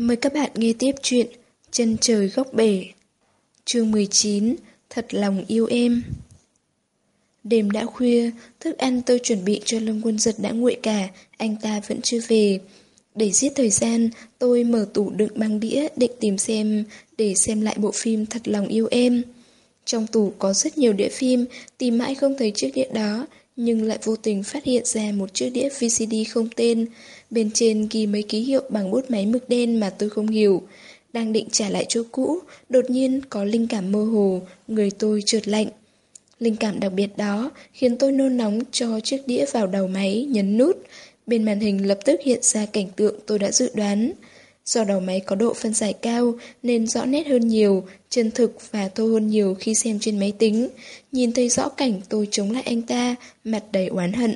Mời các bạn nghe tiếp chuyện Chân trời góc bể Chương 19 Thật lòng yêu em Đêm đã khuya, thức ăn tôi chuẩn bị cho Lâm Quân Giật đã nguội cả, anh ta vẫn chưa về. Để giết thời gian, tôi mở tủ đựng băng đĩa định tìm xem, để xem lại bộ phim Thật lòng yêu em. Trong tủ có rất nhiều đĩa phim, tìm mãi không thấy chiếc đĩa đó, nhưng lại vô tình phát hiện ra một chiếc đĩa VCD không tên. Bên trên ghi mấy ký hiệu bằng bút máy mực đen mà tôi không hiểu. Đang định trả lại chỗ cũ, đột nhiên có linh cảm mơ hồ, người tôi trượt lạnh. Linh cảm đặc biệt đó khiến tôi nôn nóng cho chiếc đĩa vào đầu máy, nhấn nút. Bên màn hình lập tức hiện ra cảnh tượng tôi đã dự đoán. Do đầu máy có độ phân giải cao nên rõ nét hơn nhiều, chân thực và thô hơn nhiều khi xem trên máy tính. Nhìn thấy rõ cảnh tôi chống lại anh ta, mặt đầy oán hận.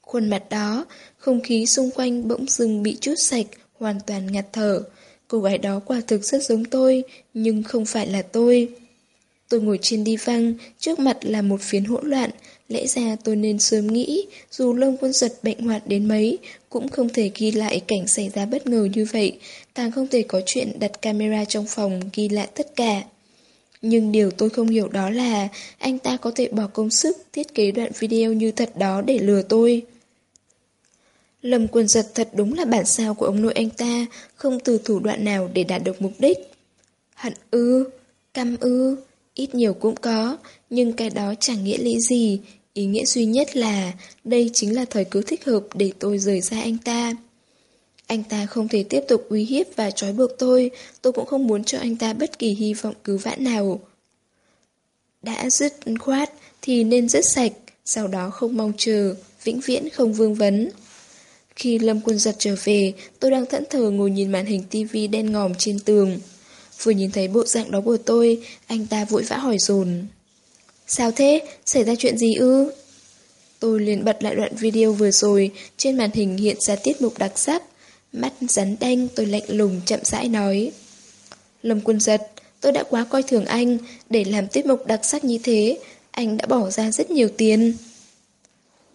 Khuôn mặt đó, không khí xung quanh bỗng dưng bị chút sạch, hoàn toàn ngạt thở. Cô gái đó quả thực rất giống tôi, nhưng không phải là tôi. Tôi ngồi trên đi văng, trước mặt là một phiến hỗn loạn. Lẽ ra tôi nên sớm nghĩ, dù lông quân giật bệnh hoạt đến mấy, cũng không thể ghi lại cảnh xảy ra bất ngờ như vậy, càng không thể có chuyện đặt camera trong phòng ghi lại tất cả. Nhưng điều tôi không hiểu đó là anh ta có thể bỏ công sức thiết kế đoạn video như thật đó để lừa tôi. Lâm quần giật thật đúng là bản sao của ông nội anh ta, không từ thủ đoạn nào để đạt được mục đích. Hận ư, căm ư, ít nhiều cũng có, nhưng cái đó chẳng nghĩa lý gì. Ý nghĩa duy nhất là đây chính là thời cứ thích hợp để tôi rời xa anh ta. Anh ta không thể tiếp tục uy hiếp và trói buộc tôi, tôi cũng không muốn cho anh ta bất kỳ hy vọng cứu vãn nào. Đã dứt khoát thì nên dứt sạch, sau đó không mong chờ, vĩnh viễn không vương vấn. Khi Lâm Quân Giật trở về, tôi đang thẫn thờ ngồi nhìn màn hình tivi đen ngòm trên tường. Vừa nhìn thấy bộ dạng đó của tôi, anh ta vội vã hỏi dồn Sao thế? Xảy ra chuyện gì ư? Tôi liền bật lại đoạn video vừa rồi, trên màn hình hiện ra tiết mục đặc sắc. Mắt rắn đanh, tôi lạnh lùng chậm rãi nói. Lâm Quân Giật, tôi đã quá coi thường anh, để làm tiết mục đặc sắc như thế, anh đã bỏ ra rất nhiều tiền.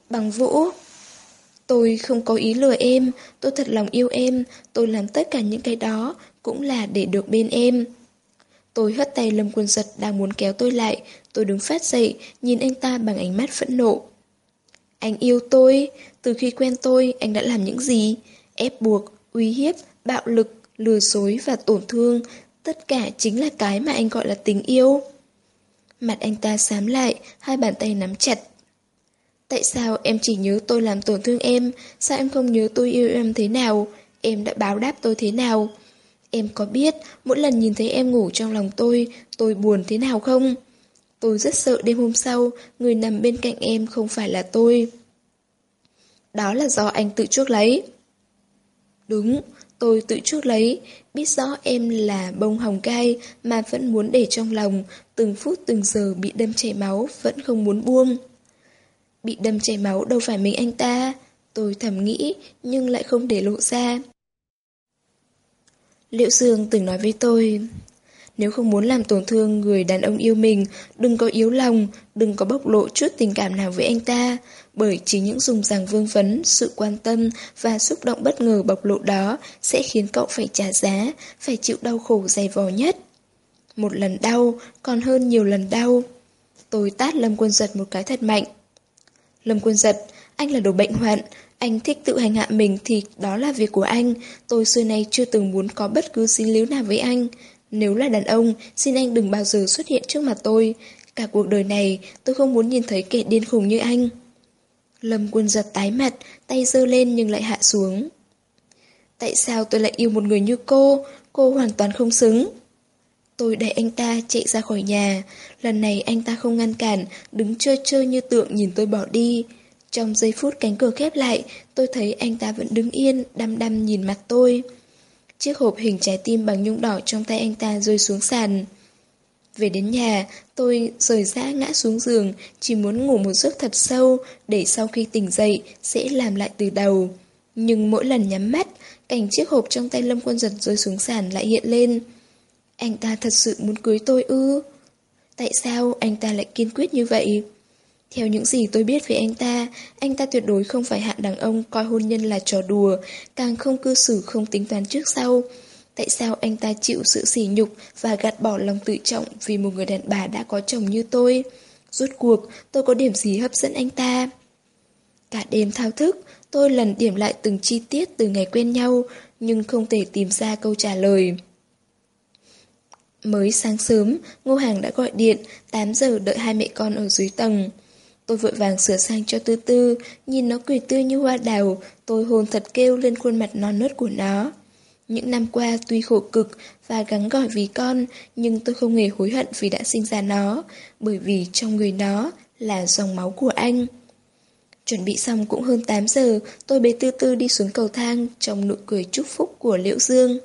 Bằng vũ... Tôi không có ý lừa em, tôi thật lòng yêu em, tôi làm tất cả những cái đó cũng là để được bên em. Tôi hất tay Lâm Quân Giật đang muốn kéo tôi lại, tôi đứng phát dậy, nhìn anh ta bằng ánh mắt phẫn nộ. Anh yêu tôi, từ khi quen tôi, anh đã làm những gì? Ép buộc, uy hiếp, bạo lực, lừa dối và tổn thương, tất cả chính là cái mà anh gọi là tình yêu. Mặt anh ta xám lại, hai bàn tay nắm chặt, Tại sao em chỉ nhớ tôi làm tổn thương em, sao em không nhớ tôi yêu em thế nào, em đã báo đáp tôi thế nào? Em có biết mỗi lần nhìn thấy em ngủ trong lòng tôi, tôi buồn thế nào không? Tôi rất sợ đêm hôm sau, người nằm bên cạnh em không phải là tôi. Đó là do anh tự chuốc lấy. Đúng, tôi tự chuốc lấy, biết rõ em là bông hồng cay mà vẫn muốn để trong lòng, từng phút từng giờ bị đâm chảy máu, vẫn không muốn buông. Bị đâm chảy máu đâu phải mình anh ta Tôi thầm nghĩ nhưng lại không để lộ ra Liệu Dương từng nói với tôi Nếu không muốn làm tổn thương người đàn ông yêu mình Đừng có yếu lòng Đừng có bộc lộ chút tình cảm nào với anh ta Bởi chỉ những dùng rằng vương vấn Sự quan tâm và xúc động bất ngờ bộc lộ đó Sẽ khiến cậu phải trả giá Phải chịu đau khổ dày vò nhất. Một lần đau còn hơn nhiều lần đau. Tôi tát Lâm Quân Giật một cái thật mạnh. Lâm Quân giật, anh là đồ bệnh hoạn, anh thích tự hành hạ mình thì đó là việc của anh, tôi xưa nay chưa từng muốn có bất cứ dính líu nào với anh. Nếu là đàn ông, xin anh đừng bao giờ xuất hiện trước mặt tôi. Cả cuộc đời này, tôi không muốn nhìn thấy kẻ điên khùng như anh. Lâm quân giật tái mặt, tay giơ lên nhưng lại hạ xuống. Tại sao tôi lại yêu một người như cô? Cô hoàn toàn không xứng. Tôi đẩy anh ta chạy ra khỏi nhà. Lần này anh ta không ngăn cản, đứng chơi chơi như tượng nhìn tôi bỏ đi. Trong giây phút cánh cửa khép lại, tôi thấy anh ta vẫn đứng yên, đăm đăm nhìn mặt tôi. Chiếc hộp hình trái tim bằng nhung đỏ trong tay anh ta rơi xuống sàn. Về đến nhà, tôi rời ra ngã xuống giường, chỉ muốn ngủ một giấc thật sâu, để sau khi tỉnh dậy, sẽ làm lại từ đầu. Nhưng mỗi lần nhắm mắt, cảnh chiếc hộp trong tay Lâm Quân Giật rơi xuống sàn lại hiện lên. Anh ta thật sự muốn cưới tôi ư? Tại sao anh ta lại kiên quyết như vậy? Theo những gì tôi biết về anh ta, anh ta tuyệt đối không phải hạng đàn ông coi hôn nhân là trò đùa, càng không cư xử không tính toán trước sau. Tại sao anh ta chịu sự sỉ nhục và gạt bỏ lòng tự trọng vì một người đàn bà đã có chồng như tôi? Rốt cuộc, tôi có điểm gì hấp dẫn anh ta? Cả đêm thao thức, tôi lần điểm lại từng chi tiết từ ngày quen nhau, nhưng không thể tìm ra câu trả lời. Mới sáng sớm, Ngô Hàng đã gọi điện, 8 giờ đợi hai mẹ con ở dưới tầng. Tôi vội vàng sửa sang cho tư tư, nhìn nó cười tươi như hoa đào, tôi hôn thật kêu lên khuôn mặt non nớt của nó. Những năm qua tuy khổ cực và gắng gỏi vì con, nhưng tôi không hề hối hận vì đã sinh ra nó, bởi vì trong người nó là dòng máu của anh. Chuẩn bị xong cũng hơn 8 giờ, tôi bế tư tư đi xuống cầu thang trong nụ cười chúc phúc của Liễu Dương.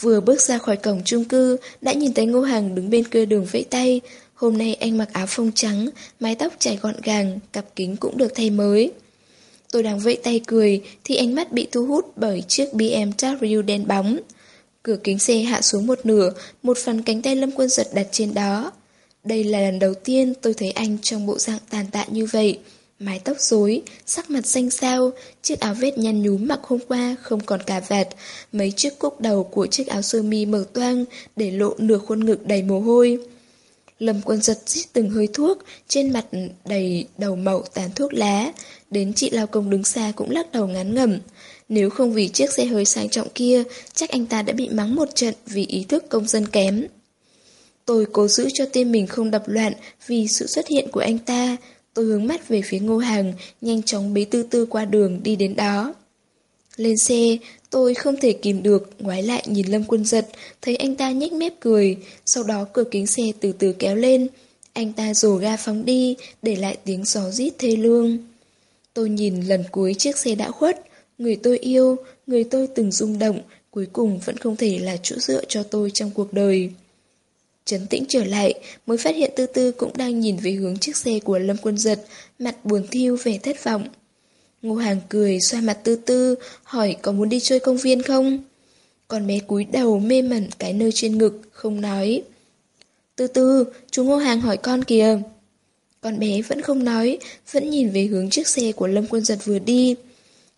Vừa bước ra khỏi cổng chung cư, đã nhìn thấy Ngô Hằng đứng bên cơ đường vẫy tay. Hôm nay anh mặc áo phông trắng, mái tóc chảy gọn gàng, cặp kính cũng được thay mới. Tôi đang vẫy tay cười, thì ánh mắt bị thu hút bởi chiếc BMW đen bóng. Cửa kính xe hạ xuống một nửa, một phần cánh tay Lâm Quân Giật đặt trên đó. Đây là lần đầu tiên tôi thấy anh trong bộ dạng tàn tạ như vậy. Mái tóc rối, sắc mặt xanh xao, chiếc áo vết nhăn nhúm mặc hôm qua không còn cà vạt, mấy chiếc cúc đầu của chiếc áo sơ mi mở toang để lộ nửa khuôn ngực đầy mồ hôi. Lâm quân giật rít từng hơi thuốc, trên mặt đầy đầu mẩu tàn thuốc lá, đến chị lao công đứng xa cũng lắc đầu ngán ngẩm. Nếu không vì chiếc xe hơi sang trọng kia, chắc anh ta đã bị mắng một trận vì ý thức công dân kém. Tôi cố giữ cho tim mình không đập loạn vì sự xuất hiện của anh ta, Tôi hướng mắt về phía ngô hàng, nhanh chóng bế tư tư qua đường đi đến đó. Lên xe, tôi không thể kìm được, ngoái lại nhìn Lâm Quân Giật, thấy anh ta nhếch mép cười, sau đó cửa kính xe từ từ kéo lên. Anh ta rồ ga phóng đi, để lại tiếng gió rít thê lương. Tôi nhìn lần cuối chiếc xe đã khuất, người tôi yêu, người tôi từng rung động, cuối cùng vẫn không thể là chỗ dựa cho tôi trong cuộc đời. chấn tĩnh trở lại, mới phát hiện Tư Tư cũng đang nhìn về hướng chiếc xe của Lâm Quân Giật, mặt buồn thiêu vẻ thất vọng. Ngô Hàng cười xoa mặt Tư Tư, hỏi có muốn đi chơi công viên không? Con bé cúi đầu mê mẩn cái nơi trên ngực, không nói. Tư Tư, chú Ngô Hàng hỏi con kìa. Con bé vẫn không nói, vẫn nhìn về hướng chiếc xe của Lâm Quân Giật vừa đi.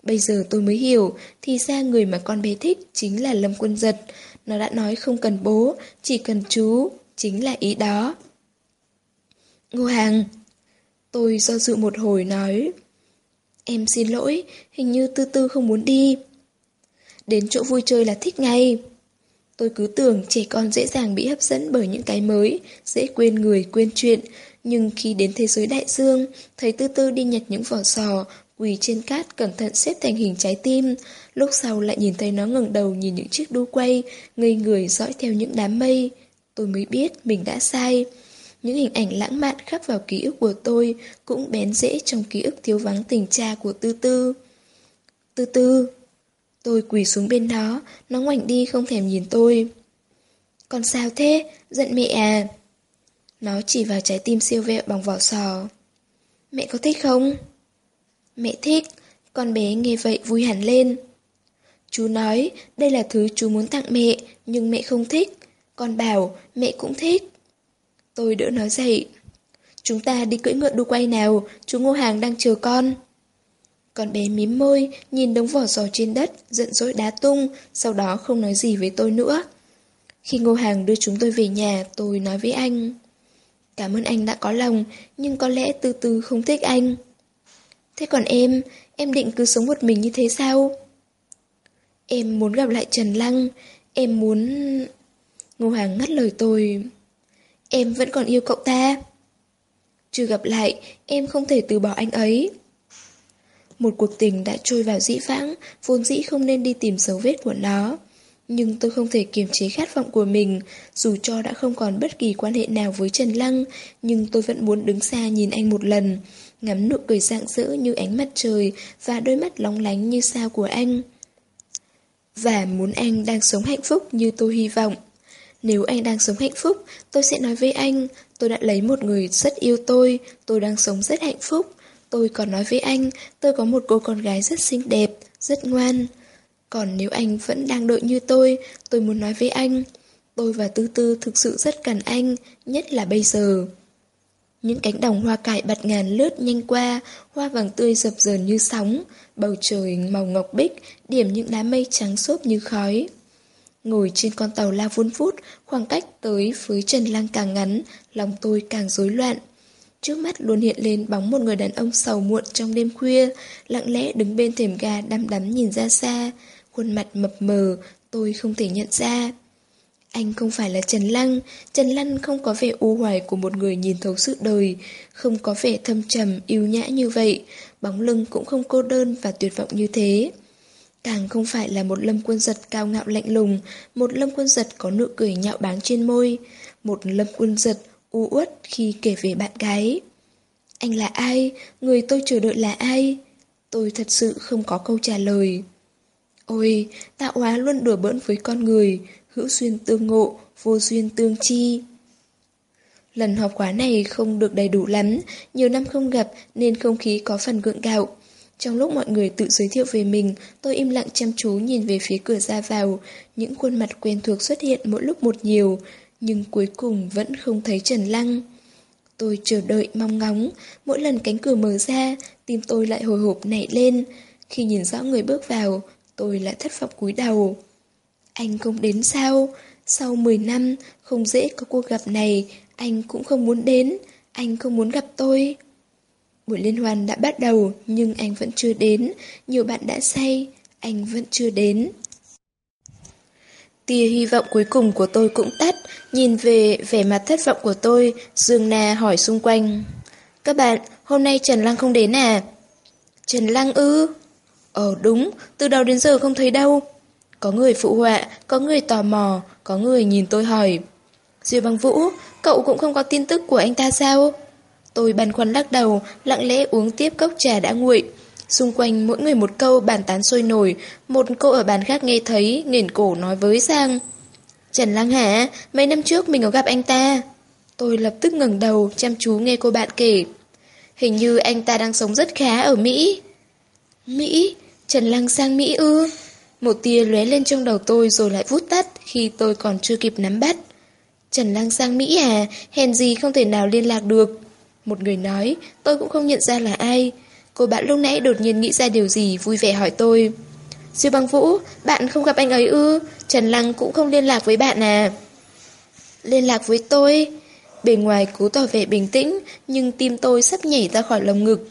Bây giờ tôi mới hiểu, thì ra người mà con bé thích chính là Lâm Quân Giật. Nó đã nói không cần bố, chỉ cần chú, chính là ý đó. Ngô Hàng Tôi do dự một hồi nói Em xin lỗi, hình như tư tư không muốn đi. Đến chỗ vui chơi là thích ngay. Tôi cứ tưởng trẻ con dễ dàng bị hấp dẫn bởi những cái mới, dễ quên người, quên chuyện. Nhưng khi đến thế giới đại dương, thấy tư tư đi nhặt những vỏ sò, quỳ trên cát cẩn thận xếp thành hình trái tim. Lúc sau lại nhìn thấy nó ngẩng đầu nhìn những chiếc đu quay, ngây người dõi theo những đám mây. Tôi mới biết mình đã sai. Những hình ảnh lãng mạn khắc vào ký ức của tôi cũng bén dễ trong ký ức thiếu vắng tình cha của Tư Tư. Tư Tư. Tôi quỳ xuống bên đó, nó ngoảnh đi không thèm nhìn tôi. Còn sao thế? Giận mẹ à? Nó chỉ vào trái tim siêu vẹo bằng vỏ sò. Mẹ có thích không? Mẹ thích. Con bé nghe vậy vui hẳn lên. Chú nói đây là thứ chú muốn tặng mẹ, nhưng mẹ không thích. Con bảo mẹ cũng thích. Tôi đỡ nói dậy. Chúng ta đi cưỡi ngựa đu quay nào, chú Ngô Hàng đang chờ con. Con bé mím môi, nhìn đống vỏ giò trên đất, giận dỗi đá tung, sau đó không nói gì với tôi nữa. Khi Ngô Hàng đưa chúng tôi về nhà, tôi nói với anh. Cảm ơn anh đã có lòng, nhưng có lẽ từ từ không thích anh. Thế còn em, em định cứ sống một mình như thế sao? Em muốn gặp lại Trần Lăng, em muốn... Ngô Hàng ngắt lời tôi. Em vẫn còn yêu cậu ta. Chưa gặp lại, em không thể từ bỏ anh ấy. Một cuộc tình đã trôi vào dĩ vãng, vốn dĩ không nên đi tìm dấu vết của nó. Nhưng tôi không thể kiềm chế khát vọng của mình, dù cho đã không còn bất kỳ quan hệ nào với Trần Lăng, nhưng tôi vẫn muốn đứng xa nhìn anh một lần, ngắm nụ cười rạng rỡ như ánh mặt trời và đôi mắt lóng lánh như sao của anh. Và muốn anh đang sống hạnh phúc như tôi hy vọng. Nếu anh đang sống hạnh phúc, tôi sẽ nói với anh, tôi đã lấy một người rất yêu tôi, tôi đang sống rất hạnh phúc. Tôi còn nói với anh, tôi có một cô con gái rất xinh đẹp, rất ngoan. Còn nếu anh vẫn đang đợi như tôi, tôi muốn nói với anh, tôi và Tư Tư thực sự rất cần anh, nhất là bây giờ. Những cánh đồng hoa cải bạt ngàn lướt nhanh qua, hoa vàng tươi dập dờn như sóng, bầu trời màu ngọc bích, điểm những đám mây trắng xốp như khói. Ngồi trên con tàu la vun vút, khoảng cách tới với Trần Lăng càng ngắn, lòng tôi càng rối loạn. Trước mắt luôn hiện lên bóng một người đàn ông sầu muộn trong đêm khuya, lặng lẽ đứng bên thềm ga đăm đắm nhìn ra xa, khuôn mặt mập mờ, tôi không thể nhận ra. Anh không phải là Trần Lăng, Trần Lăng không có vẻ u hoài của một người nhìn thấu sự đời, không có vẻ thâm trầm, yêu nhã như vậy, bóng lưng cũng không cô đơn và tuyệt vọng như thế. Càng không phải là một lâm quân giật cao ngạo lạnh lùng, một lâm quân giật có nụ cười nhạo báng trên môi, một lâm quân giật u uất khi kể về bạn gái. Anh là ai? Người tôi chờ đợi là ai? Tôi thật sự không có câu trả lời. Ôi, tạo hóa luôn đùa bỡn với con người, hữu duyên tương ngộ, vô duyên tương chi. Lần họp khóa này không được đầy đủ lắm, nhiều năm không gặp nên không khí có phần gượng gạo. Trong lúc mọi người tự giới thiệu về mình, tôi im lặng chăm chú nhìn về phía cửa ra vào, những khuôn mặt quen thuộc xuất hiện mỗi lúc một nhiều, nhưng cuối cùng vẫn không thấy Trần Lăng. Tôi chờ đợi mong ngóng, mỗi lần cánh cửa mở ra, tim tôi lại hồi hộp nảy lên. Khi nhìn rõ người bước vào, tôi lại thất vọng cúi đầu. Anh không đến sao? Sau 10 năm, không dễ có cuộc gặp này, anh cũng không muốn đến, anh không muốn gặp tôi. Buổi liên hoan đã bắt đầu, nhưng anh vẫn chưa đến, nhiều bạn đã say, anh vẫn chưa đến. Tia hy vọng cuối cùng của tôi cũng tắt, nhìn về vẻ mặt thất vọng của tôi, Dương Na hỏi xung quanh. Các bạn, hôm nay Trần Lăng không đến à? Trần Lăng ư? Ờ đúng, từ đầu đến giờ không thấy đâu. Có người phụ họa, có người tò mò, có người nhìn tôi hỏi. Diêu bằng Vũ, cậu cũng không có tin tức của anh ta sao? Tôi băn khoăn lắc đầu, lặng lẽ uống tiếp cốc trà đã nguội. Xung quanh mỗi người một câu bàn tán sôi nổi, một cô ở bàn khác nghe thấy, nghiền cổ nói với Giang. Trần Lăng hả? Mấy năm trước mình có gặp anh ta. Tôi lập tức ngẩng đầu, chăm chú nghe cô bạn kể. Hình như anh ta đang sống rất khá ở Mỹ. Mỹ? Trần Lăng sang Mỹ ư? Một tia lóe lên trong đầu tôi rồi lại vút tắt khi tôi còn chưa kịp nắm bắt. Trần Lăng sang Mỹ à? Hèn gì không thể nào liên lạc được. Một người nói, tôi cũng không nhận ra là ai. Cô bạn lúc nãy đột nhiên nghĩ ra điều gì vui vẻ hỏi tôi. Diêu băng vũ, bạn không gặp anh ấy ư? Trần Lăng cũng không liên lạc với bạn à? Liên lạc với tôi? Bề ngoài cố tỏ vẻ bình tĩnh, nhưng tim tôi sắp nhảy ra khỏi lồng ngực.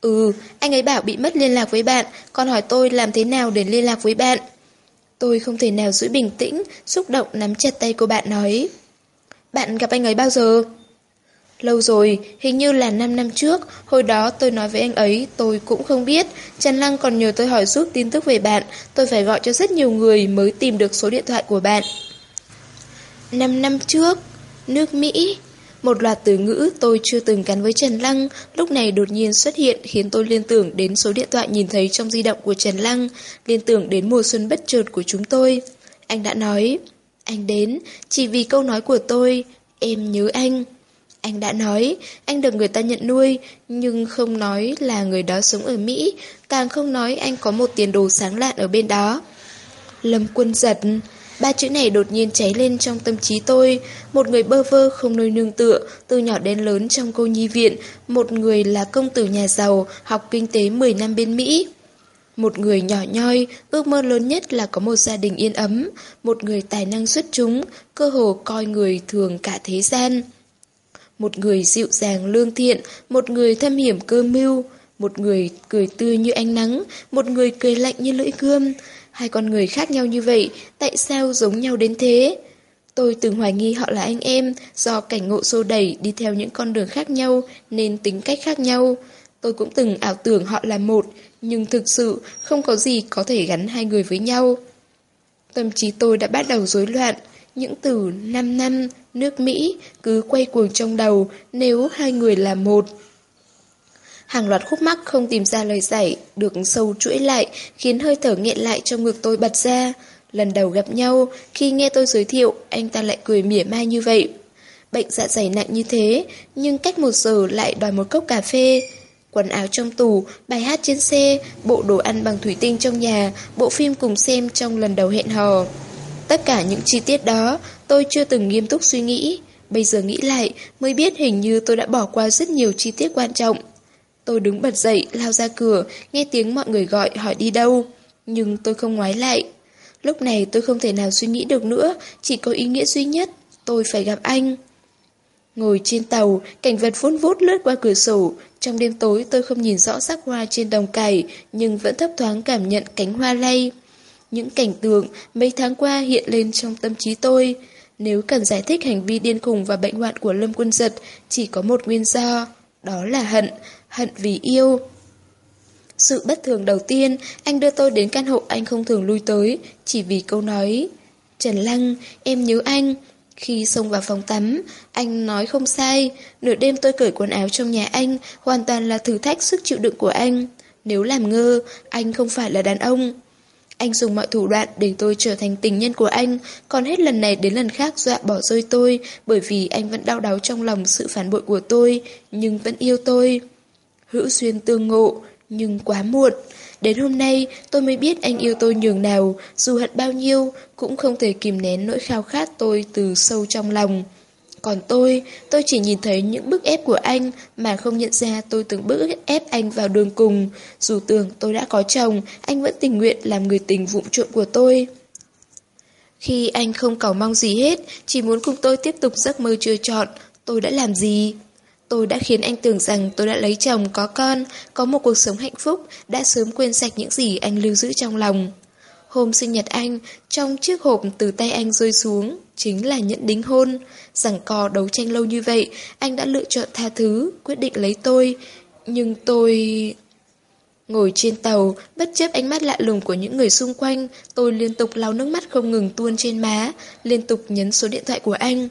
Ừ, anh ấy bảo bị mất liên lạc với bạn, còn hỏi tôi làm thế nào để liên lạc với bạn. Tôi không thể nào giữ bình tĩnh, xúc động nắm chặt tay cô bạn nói. Bạn gặp anh ấy bao giờ? Lâu rồi, hình như là 5 năm trước, hồi đó tôi nói với anh ấy, tôi cũng không biết. Trần Lăng còn nhờ tôi hỏi giúp tin tức về bạn, tôi phải gọi cho rất nhiều người mới tìm được số điện thoại của bạn. 5 năm trước, nước Mỹ, một loạt từ ngữ tôi chưa từng gắn với Trần Lăng, lúc này đột nhiên xuất hiện khiến tôi liên tưởng đến số điện thoại nhìn thấy trong di động của Trần Lăng, liên tưởng đến mùa xuân bất chợt của chúng tôi. Anh đã nói, anh đến, chỉ vì câu nói của tôi, em nhớ anh. Anh đã nói, anh được người ta nhận nuôi, nhưng không nói là người đó sống ở Mỹ, càng không nói anh có một tiền đồ sáng lạn ở bên đó. Lâm quân giật, ba chữ này đột nhiên cháy lên trong tâm trí tôi, một người bơ vơ không nơi nương tựa, từ nhỏ đến lớn trong cô nhi viện, một người là công tử nhà giàu, học kinh tế 10 năm bên Mỹ. Một người nhỏ nhoi, ước mơ lớn nhất là có một gia đình yên ấm, một người tài năng xuất chúng, cơ hồ coi người thường cả thế gian. Một người dịu dàng lương thiện, một người thâm hiểm cơ mưu, một người cười tươi như ánh nắng, một người cười lạnh như lưỡi gươm. Hai con người khác nhau như vậy, tại sao giống nhau đến thế? Tôi từng hoài nghi họ là anh em, do cảnh ngộ xô đẩy đi theo những con đường khác nhau nên tính cách khác nhau. Tôi cũng từng ảo tưởng họ là một, nhưng thực sự không có gì có thể gắn hai người với nhau. Tâm trí tôi đã bắt đầu rối loạn, những từ 5 năm, nước Mỹ cứ quay cuồng trong đầu nếu hai người là một. Hàng loạt khúc mắc không tìm ra lời giải, được sâu chuỗi lại, khiến hơi thở nghẹn lại trong ngực tôi bật ra. Lần đầu gặp nhau, khi nghe tôi giới thiệu, anh ta lại cười mỉa mai như vậy. Bệnh dạ dày nặng như thế, nhưng cách một giờ lại đòi một cốc cà phê. Quần áo trong tủ, bài hát trên xe, bộ đồ ăn bằng thủy tinh trong nhà, bộ phim cùng xem trong lần đầu hẹn hò. Tất cả những chi tiết đó tôi chưa từng nghiêm túc suy nghĩ, Bây giờ nghĩ lại, mới biết hình như tôi đã bỏ qua rất nhiều chi tiết quan trọng. Tôi đứng bật dậy, lao ra cửa, nghe tiếng mọi người gọi hỏi đi đâu. Nhưng tôi không ngoái lại. Lúc này tôi không thể nào suy nghĩ được nữa, chỉ có ý nghĩa duy nhất, tôi phải gặp anh. Ngồi trên tàu, cảnh vật vun vút lướt qua cửa sổ. Trong đêm tối tôi không nhìn rõ sắc hoa trên đồng cày, nhưng vẫn thấp thoáng cảm nhận cánh hoa lay. Những cảnh tượng mấy tháng qua hiện lên trong tâm trí tôi. Nếu cần giải thích hành vi điên khùng và bệnh hoạn của Lâm Quân Giật, chỉ có một nguyên do, đó là hận, hận vì yêu. Sự bất thường đầu tiên, anh đưa tôi đến căn hộ anh không thường lui tới, chỉ vì câu nói. Trần Lăng, em nhớ anh. Khi xông vào phòng tắm, anh nói không sai, nửa đêm tôi cởi quần áo trong nhà anh, hoàn toàn là thử thách sức chịu đựng của anh. Nếu làm ngơ, anh không phải là đàn ông. Anh dùng mọi thủ đoạn để tôi trở thành tình nhân của anh, còn hết lần này đến lần khác dọa bỏ rơi tôi, bởi vì anh vẫn đau đáu trong lòng sự phản bội của tôi, nhưng vẫn yêu tôi. Hữu xuyên tương ngộ, nhưng quá muộn. Đến hôm nay, tôi mới biết anh yêu tôi nhường nào, dù hận bao nhiêu, cũng không thể kìm nén nỗi khao khát tôi từ sâu trong lòng. Còn tôi, tôi chỉ nhìn thấy những bức ép của anh mà không nhận ra tôi từng bức ép anh vào đường cùng. Dù tưởng tôi đã có chồng, anh vẫn tình nguyện làm người tình vụng trộm của tôi. Khi anh không cầu mong gì hết, chỉ muốn cùng tôi tiếp tục giấc mơ chưa chọn, tôi đã làm gì? Tôi đã khiến anh tưởng rằng tôi đã lấy chồng, có con, có một cuộc sống hạnh phúc, đã sớm quên sạch những gì anh lưu giữ trong lòng. Hôm sinh nhật anh, trong chiếc hộp từ tay anh rơi xuống, chính là nhẫn đính hôn. Rằng cò đấu tranh lâu như vậy, anh đã lựa chọn tha thứ, quyết định lấy tôi. Nhưng tôi... Ngồi trên tàu, bất chấp ánh mắt lạ lùng của những người xung quanh, tôi liên tục lau nước mắt không ngừng tuôn trên má, liên tục nhấn số điện thoại của anh.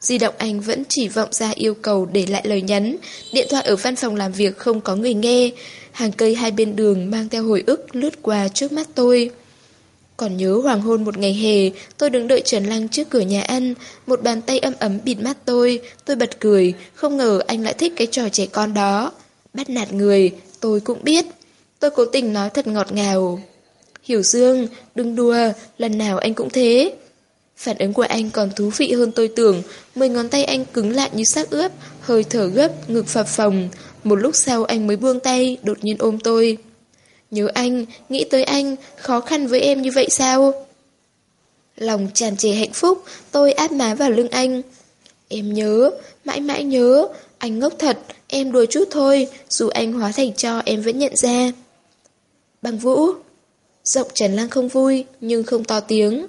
Di động anh vẫn chỉ vọng ra yêu cầu để lại lời nhắn, điện thoại ở văn phòng làm việc không có người nghe, hàng cây hai bên đường mang theo hồi ức lướt qua trước mắt tôi. Còn nhớ hoàng hôn một ngày hè, tôi đứng đợi Trần Lăng trước cửa nhà ăn, một bàn tay âm ấm bịt mắt tôi, tôi bật cười, không ngờ anh lại thích cái trò trẻ con đó. Bắt nạt người, tôi cũng biết. Tôi cố tình nói thật ngọt ngào. Hiểu Dương, đừng đùa, lần nào anh cũng thế. Phản ứng của anh còn thú vị hơn tôi tưởng, mười ngón tay anh cứng lại như xác ướp, hơi thở gấp, ngực phập phồng. Một lúc sau anh mới buông tay, đột nhiên ôm tôi. Nhớ anh, nghĩ tới anh, khó khăn với em như vậy sao? Lòng tràn trề hạnh phúc, tôi áp má vào lưng anh. Em nhớ, mãi mãi nhớ, anh ngốc thật, em đùa chút thôi, dù anh hóa thành cho em vẫn nhận ra. Bằng vũ, giọng Trần Lăng không vui, nhưng không to tiếng.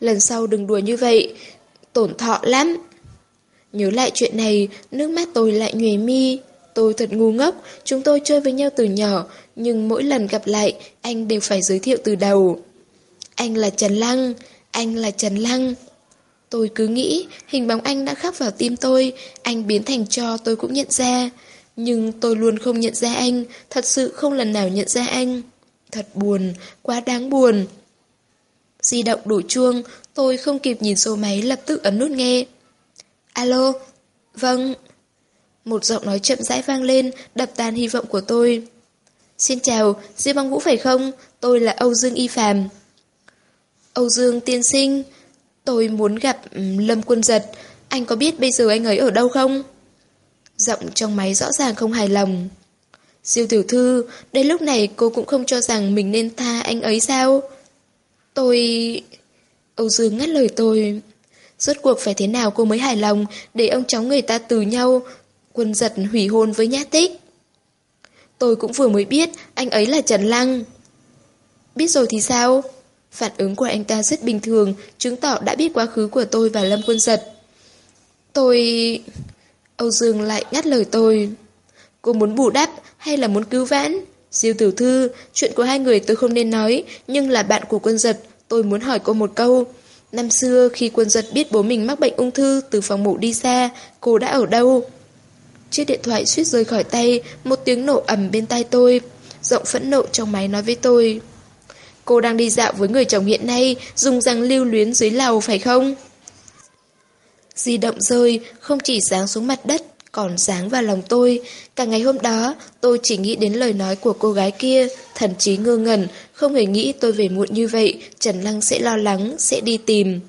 Lần sau đừng đùa như vậy, tổn thọ lắm. Nhớ lại chuyện này, nước mắt tôi lại nhuề mi. Tôi thật ngu ngốc, chúng tôi chơi với nhau từ nhỏ, nhưng mỗi lần gặp lại, anh đều phải giới thiệu từ đầu. Anh là Trần Lăng, anh là Trần Lăng. Tôi cứ nghĩ hình bóng anh đã khắc vào tim tôi, anh biến thành cho tôi cũng nhận ra. Nhưng tôi luôn không nhận ra anh, thật sự không lần nào nhận ra anh. Thật buồn, quá đáng buồn. Di động đổ chuông, tôi không kịp nhìn số máy lập tức ấn nút nghe. Alo, vâng. Một giọng nói chậm rãi vang lên, đập tan hy vọng của tôi. Xin chào, Diệp Băng Vũ phải không? Tôi là Âu Dương Y Phạm. Âu Dương tiên sinh, tôi muốn gặp Lâm Quân Giật. Anh có biết bây giờ anh ấy ở đâu không? Giọng trong máy rõ ràng không hài lòng. Diêu tiểu thư, đến lúc này cô cũng không cho rằng mình nên tha anh ấy sao? Tôi... Âu Dương ngắt lời tôi. Rốt cuộc phải thế nào cô mới hài lòng để ông cháu người ta từ nhau, quân giật hủy hôn với nhã tích. Tôi cũng vừa mới biết anh ấy là Trần Lăng. Biết rồi thì sao? Phản ứng của anh ta rất bình thường, chứng tỏ đã biết quá khứ của tôi và Lâm Quân Giật. Tôi... Âu Dương lại ngắt lời tôi. Cô muốn bù đắp hay là muốn cứu vãn? Diêu tiểu thư, chuyện của hai người tôi không nên nói, nhưng là bạn của quân giật, tôi muốn hỏi cô một câu. Năm xưa, khi quân giật biết bố mình mắc bệnh ung thư từ phòng mổ đi xa, cô đã ở đâu? Chiếc điện thoại suýt rơi khỏi tay, một tiếng nổ ầm bên tai tôi. Giọng phẫn nộ trong máy nói với tôi. Cô đang đi dạo với người chồng hiện nay, dùng răng lưu luyến dưới lầu phải không? Di động rơi, không chỉ sáng xuống mặt đất, còn sáng vào lòng tôi. Cả ngày hôm đó, tôi chỉ nghĩ đến lời nói của cô gái kia, thần chí ngơ ngẩn, không hề nghĩ tôi về muộn như vậy, Trần Lăng sẽ lo lắng, sẽ đi tìm.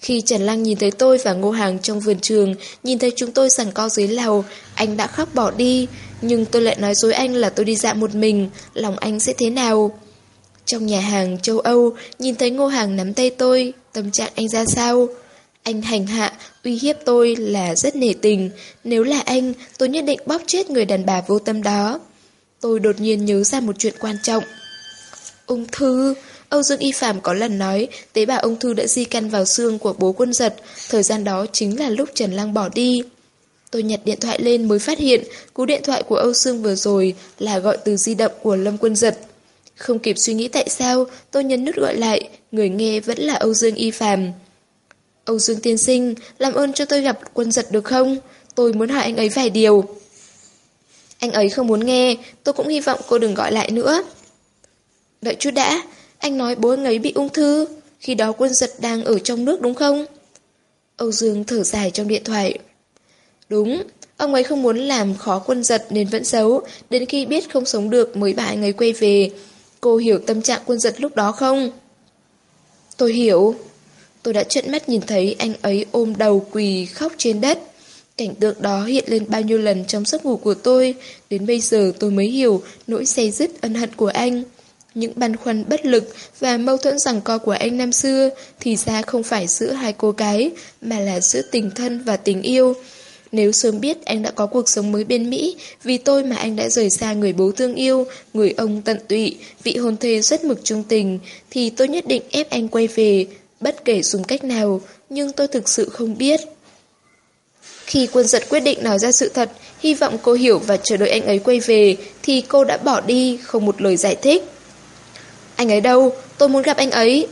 Khi Trần Lăng nhìn thấy tôi và Ngô Hàng trong vườn trường, nhìn thấy chúng tôi sẵn co dưới lầu, anh đã khóc bỏ đi. Nhưng tôi lại nói dối anh là tôi đi dạo một mình, lòng anh sẽ thế nào? Trong nhà hàng châu Âu, nhìn thấy Ngô Hàng nắm tay tôi, tâm trạng anh ra sao? Anh hành hạ, uy hiếp tôi là rất nể tình. Nếu là anh, tôi nhất định bóp chết người đàn bà vô tâm đó. Tôi đột nhiên nhớ ra một chuyện quan trọng. Ung thư... Âu Dương Y Phạm có lần nói tế bào ung thư đã di căn vào xương của bố quân giật, thời gian đó chính là lúc Trần Lăng bỏ đi. Tôi nhặt điện thoại lên mới phát hiện cú điện thoại của Âu Dương vừa rồi là gọi từ di động của Lâm Quân Giật. Không kịp suy nghĩ tại sao, tôi nhấn nút gọi lại, người nghe vẫn là Âu Dương Y Phạm. Âu Dương tiên sinh, làm ơn cho tôi gặp quân giật được không? Tôi muốn hỏi anh ấy vài điều. Anh ấy không muốn nghe, tôi cũng hy vọng cô đừng gọi lại nữa. Đợi chút đã, anh nói bố anh ấy bị ung thư, khi đó quân giật đang ở trong nước đúng không? Âu Dương thở dài trong điện thoại. Đúng, ông ấy không muốn làm khó quân giật nên vẫn giấu, đến khi biết không sống được mới bảo anh ấy quay về. Cô hiểu tâm trạng quân giật lúc đó không? Tôi hiểu. Tôi đã trợn mắt nhìn thấy anh ấy ôm đầu quỳ khóc trên đất. Cảnh tượng đó hiện lên bao nhiêu lần trong giấc ngủ của tôi, đến bây giờ tôi mới hiểu nỗi say dứt ân hận của anh. Những băn khoăn bất lực và mâu thuẫn rằng co của anh năm xưa thì ra không phải giữa hai cô gái, mà là giữa tình thân và tình yêu. Nếu sớm biết anh đã có cuộc sống mới bên Mỹ, vì tôi mà anh đã rời xa người bố thương yêu, người ông tận tụy, vị hôn thê rất mực trung tình, thì tôi nhất định ép anh quay về, bất kể dùng cách nào, nhưng tôi thực sự không biết. Khi quân giật quyết định nói ra sự thật, hy vọng cô hiểu và chờ đợi anh ấy quay về, thì cô đã bỏ đi, không một lời giải thích. Anh ấy đâu? Tôi muốn gặp anh ấy.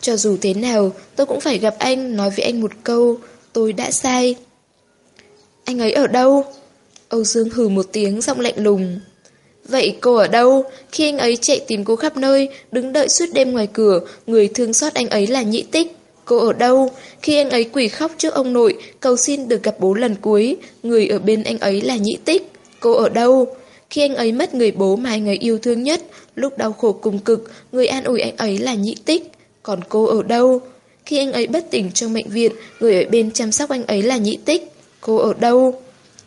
Cho dù thế nào, tôi cũng phải gặp anh, nói với anh một câu, tôi đã sai. Anh ấy ở đâu? Âu Dương hừ một tiếng giọng lạnh lùng. Vậy cô ở đâu? Khi anh ấy chạy tìm cô khắp nơi, đứng đợi suốt đêm ngoài cửa, người thương xót anh ấy là nhị tích. Cô ở đâu? Khi anh ấy quỳ khóc trước ông nội, cầu xin được gặp bố lần cuối, người ở bên anh ấy là nhị tích. Cô ở đâu? Khi anh ấy mất người bố mà anh ấy yêu thương nhất, lúc đau khổ cùng cực, người an ủi anh ấy là nhị tích. Còn cô ở đâu? Khi anh ấy bất tỉnh trong bệnh viện, người ở bên chăm sóc anh ấy là nhị tích. Cô ở đâu?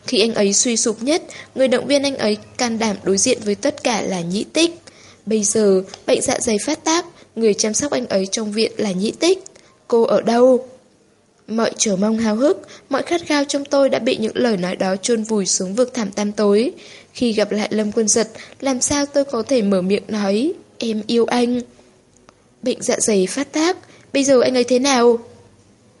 Khi anh ấy suy sụp nhất, người động viên anh ấy can đảm đối diện với tất cả là nhị tích. Bây giờ, bệnh dạ dày phát tác, người chăm sóc anh ấy trong viện là nhị tích. Cô ở đâu? Mọi chờ mong háo hức, mọi khát khao trong tôi đã bị những lời nói đó chôn vùi xuống vực thẳm tam tối. Khi gặp lại Lâm Quân Giật, làm sao tôi có thể mở miệng nói, em yêu anh. Bệnh dạ dày phát tác, bây giờ anh ấy thế nào?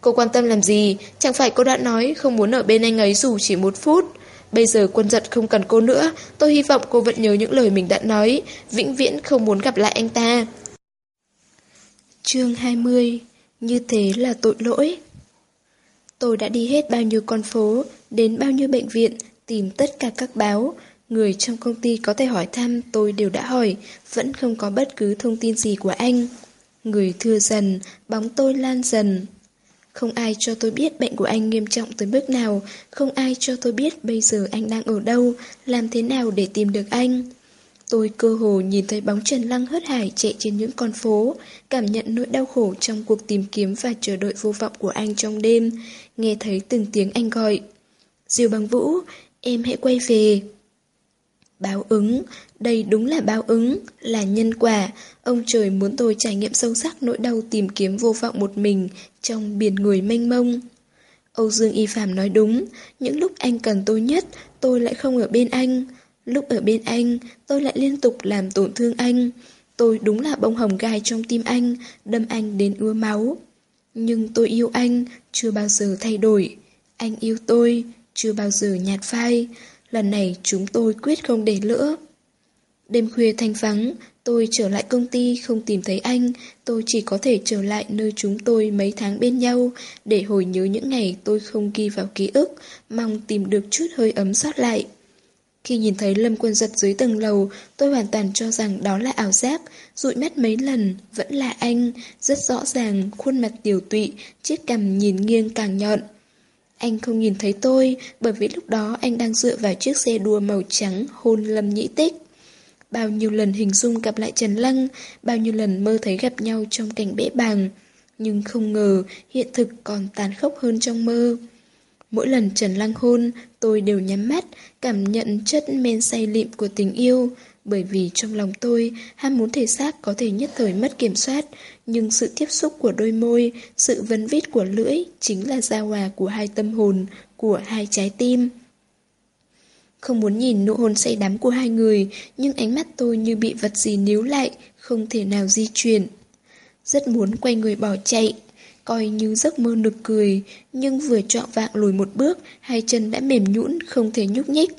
Cô quan tâm làm gì, chẳng phải cô đã nói không muốn ở bên anh ấy dù chỉ một phút. Bây giờ quân giật không cần cô nữa, tôi hy vọng cô vẫn nhớ những lời mình đã nói, vĩnh viễn không muốn gặp lại anh ta. Chương 20 Như thế là tội lỗi Tôi đã đi hết bao nhiêu con phố, đến bao nhiêu bệnh viện, tìm tất cả các báo. Người trong công ty có thể hỏi thăm tôi đều đã hỏi, vẫn không có bất cứ thông tin gì của anh. Người thưa dần, bóng tôi lan dần. Không ai cho tôi biết bệnh của anh nghiêm trọng tới mức nào, không ai cho tôi biết bây giờ anh đang ở đâu, làm thế nào để tìm được anh. Tôi cơ hồ nhìn thấy bóng Trần Lăng hớt hải chạy trên những con phố, cảm nhận nỗi đau khổ trong cuộc tìm kiếm và chờ đợi vô vọng của anh trong đêm, nghe thấy từng tiếng anh gọi. Diêu bằng vũ, em hãy quay về. Báo ứng, đây đúng là báo ứng, là nhân quả. Ông trời muốn tôi trải nghiệm sâu sắc nỗi đau tìm kiếm vô vọng một mình trong biển người mênh mông. Âu Dương Y Phạm nói đúng, những lúc anh cần tôi nhất, tôi lại không ở bên anh. Lúc ở bên anh, tôi lại liên tục làm tổn thương anh. Tôi đúng là bông hồng gai trong tim anh, đâm anh đến ưa máu. Nhưng tôi yêu anh, chưa bao giờ thay đổi. Anh yêu tôi, chưa bao giờ nhạt phai. Lần này chúng tôi quyết không để lỡ. Đêm khuya thanh vắng, tôi trở lại công ty không tìm thấy anh, tôi chỉ có thể trở lại nơi chúng tôi mấy tháng bên nhau, để hồi nhớ những ngày tôi không ghi vào ký ức, mong tìm được chút hơi ấm sót lại. Khi nhìn thấy Lâm Quân Giật dưới tầng lầu, tôi hoàn toàn cho rằng đó là ảo giác, dụi mắt mấy lần, vẫn là anh, rất rõ ràng, khuôn mặt tiểu tụy, chiếc cằm nhìn nghiêng càng nhọn. Anh không nhìn thấy tôi, bởi vì lúc đó anh đang dựa vào chiếc xe đua màu trắng hôn Lâm Nhĩ Tích. Bao nhiêu lần hình dung gặp lại Trần Lăng, bao nhiêu lần mơ thấy gặp nhau trong cảnh bể bàng. nhưng không ngờ hiện thực còn tàn khốc hơn trong mơ. Mỗi lần Trần Lăng hôn, tôi đều nhắm mắt, cảm nhận chất men say lịm của tình yêu, bởi vì trong lòng tôi, ham muốn thể xác có thể nhất thời mất kiểm soát, nhưng sự tiếp xúc của đôi môi, sự vấn vít của lưỡi chính là giao hòa của hai tâm hồn, của hai trái tim. Không muốn nhìn nụ hôn say đắm của hai người, nhưng ánh mắt tôi như bị vật gì níu lại, không thể nào di chuyển. Rất muốn quay người bỏ chạy, coi như giấc mơ nực cười, nhưng vừa trọn vạng lùi một bước, hai chân đã mềm nhũn không thể nhúc nhích.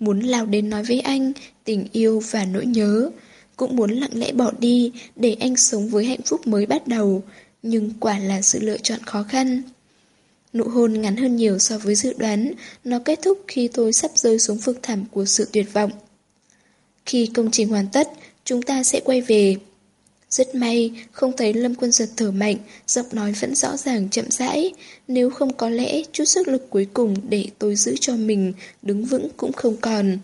Muốn lao đến nói với anh, tình yêu và nỗi nhớ. Cũng muốn lặng lẽ bỏ đi, để anh sống với hạnh phúc mới bắt đầu. Nhưng quả là sự lựa chọn khó khăn. Nụ hôn ngắn hơn nhiều so với dự đoán, nó kết thúc khi tôi sắp rơi xuống vực thẳm của sự tuyệt vọng. Khi công trình hoàn tất, chúng ta sẽ quay về. Rất may, không thấy Lâm Quân Giật thở mạnh, giọng nói vẫn rõ ràng chậm rãi. Nếu không có lẽ, chút sức lực cuối cùng để tôi giữ cho mình, đứng vững cũng không còn.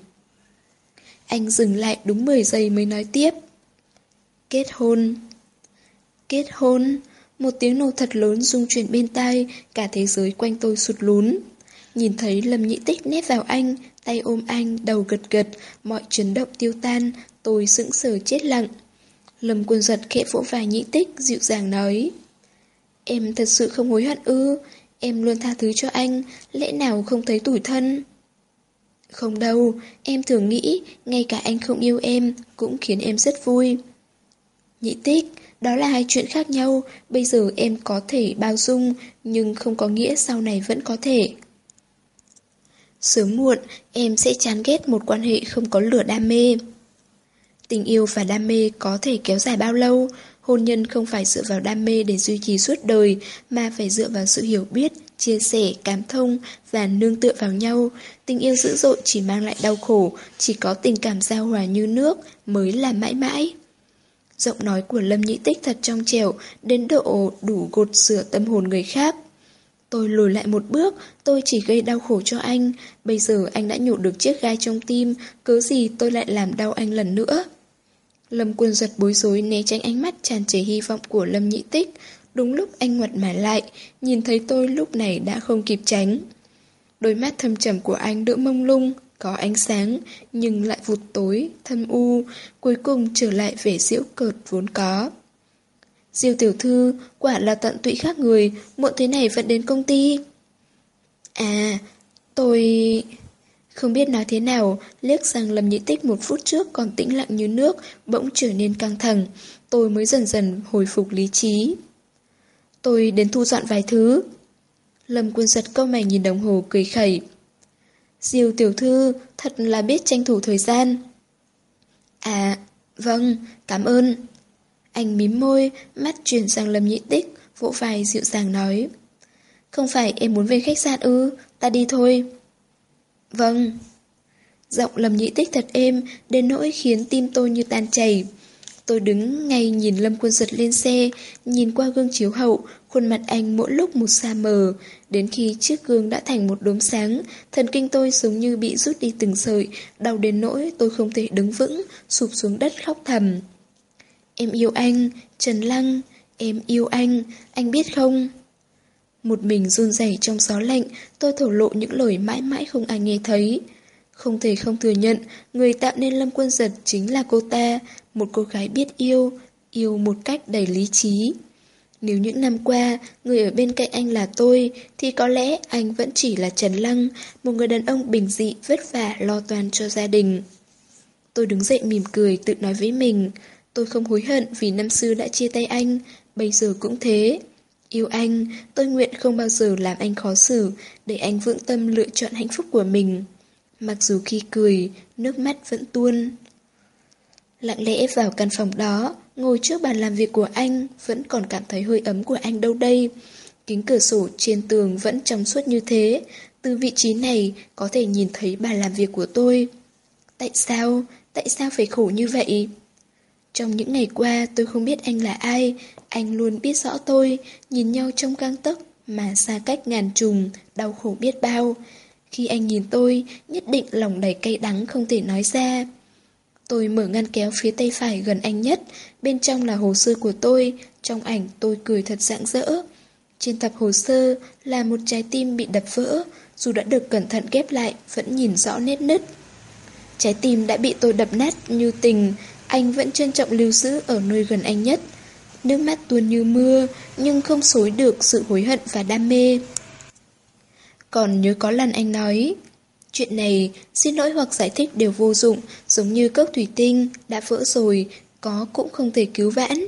Anh dừng lại đúng 10 giây mới nói tiếp. Kết hôn. Kết hôn. Một tiếng nổ thật lớn rung chuyển bên tai, cả thế giới quanh tôi sụt lún. Nhìn thấy Lâm Nhị Tích nét vào anh, tay ôm anh, đầu gật gật, mọi chấn động tiêu tan, tôi sững sờ chết lặng. Lâm quân giật khẽ vỗ vai Nhị Tích, dịu dàng nói. Em thật sự không hối hận ư, em luôn tha thứ cho anh, lẽ nào không thấy tủi thân? Không đâu, em thường nghĩ, ngay cả anh không yêu em, cũng khiến em rất vui. Nhị Tích, đó là hai chuyện khác nhau, bây giờ em có thể bao dung, nhưng không có nghĩa sau này vẫn có thể. Sớm muộn, em sẽ chán ghét một quan hệ không có lửa đam mê. Tình yêu và đam mê có thể kéo dài bao lâu? Hôn nhân không phải dựa vào đam mê để duy trì suốt đời, mà phải dựa vào sự hiểu biết, chia sẻ, cảm thông và nương tựa vào nhau. Tình yêu dữ dội chỉ mang lại đau khổ, chỉ có tình cảm giao hòa như nước mới là mãi mãi. Giọng nói của Lâm Nhĩ Tích thật trong trẻo, đến độ đủ gột sửa tâm hồn người khác. Tôi lùi lại một bước, tôi chỉ gây đau khổ cho anh. Bây giờ anh đã nhổ được chiếc gai trong tim, cớ gì tôi lại làm đau anh lần nữa. Lâm quân giật bối rối né tránh ánh mắt tràn trề hy vọng của Lâm nhị Tích. Đúng lúc anh ngoặt mà lại, nhìn thấy tôi lúc này đã không kịp tránh. Đôi mắt thâm trầm của anh đỡ mông lung, có ánh sáng, nhưng lại vụt tối, thâm u, cuối cùng trở lại vẻ diễu cợt vốn có. Diêu tiểu thư, quả là tận tụy khác người, muộn thế này vẫn đến công ty. À, tôi... Không biết nói thế nào, liếc sang Lâm Nhị Tích một phút trước còn tĩnh lặng như nước, bỗng trở nên căng thẳng. Tôi mới dần dần hồi phục lý trí. Tôi đến thu dọn vài thứ. Lâm quân giật câu mày nhìn đồng hồ cười khẩy. Diêu tiểu thư, thật là biết tranh thủ thời gian. À, vâng, cảm ơn. Anh mím môi, mắt chuyển sang Lâm Nhị Tích, vỗ vai dịu dàng nói. Không phải em muốn về khách sạn ư, ta đi thôi. Vâng. Giọng Lâm Nhị Tích thật êm, đến nỗi khiến tim tôi như tan chảy. Tôi đứng ngay nhìn Lâm Quân Giật lên xe, nhìn qua gương chiếu hậu, khuôn mặt anh mỗi lúc một xa mờ. Đến khi chiếc gương đã thành một đốm sáng, thần kinh tôi giống như bị rút đi từng sợi, đau đến nỗi tôi không thể đứng vững, sụp xuống đất khóc thầm. Em yêu anh, Trần Lăng, em yêu anh, anh biết không? Một mình run rẩy trong gió lạnh, tôi thổ lộ những lời mãi mãi không ai nghe thấy. Không thể không thừa nhận, người tạo nên Lâm Quân Giật chính là cô ta, một cô gái biết yêu, yêu một cách đầy lý trí. Nếu những năm qua, người ở bên cạnh anh là tôi, thì có lẽ anh vẫn chỉ là Trần Lăng, một người đàn ông bình dị, vất vả, lo toan cho gia đình. Tôi đứng dậy mỉm cười, tự nói với mình, tôi không hối hận vì năm xưa đã chia tay anh, bây giờ cũng thế. Yêu anh, tôi nguyện không bao giờ làm anh khó xử, để anh vững tâm lựa chọn hạnh phúc của mình. Mặc dù khi cười, nước mắt vẫn tuôn. Lặng lẽ vào căn phòng đó, ngồi trước bàn làm việc của anh, vẫn còn cảm thấy hơi ấm của anh đâu đây. Kính cửa sổ trên tường vẫn trong suốt như thế, từ vị trí này có thể nhìn thấy bàn làm việc của tôi. Tại sao? Tại sao phải khổ như vậy? Trong những ngày qua tôi không biết anh là ai, anh luôn biết rõ tôi, nhìn nhau trong căng tấc mà xa cách ngàn trùng, đau khổ biết bao. Khi anh nhìn tôi, nhất định lòng đầy cay đắng không thể nói ra. Tôi mở ngăn kéo phía tay phải gần anh nhất, bên trong là hồ sơ của tôi, trong ảnh tôi cười thật rạng rỡ. Trên tập hồ sơ là một trái tim bị đập vỡ, dù đã được cẩn thận ghép lại, vẫn nhìn rõ nét nứt. Trái tim đã bị tôi đập nát như tình, anh vẫn trân trọng lưu giữ ở nơi gần anh nhất. Nước mắt tuôn như mưa, nhưng không xối được sự hối hận và đam mê. Còn nhớ có lần anh nói, chuyện này, xin lỗi hoặc giải thích đều vô dụng, giống như cốc thủy tinh, đã vỡ rồi, có cũng không thể cứu vãn.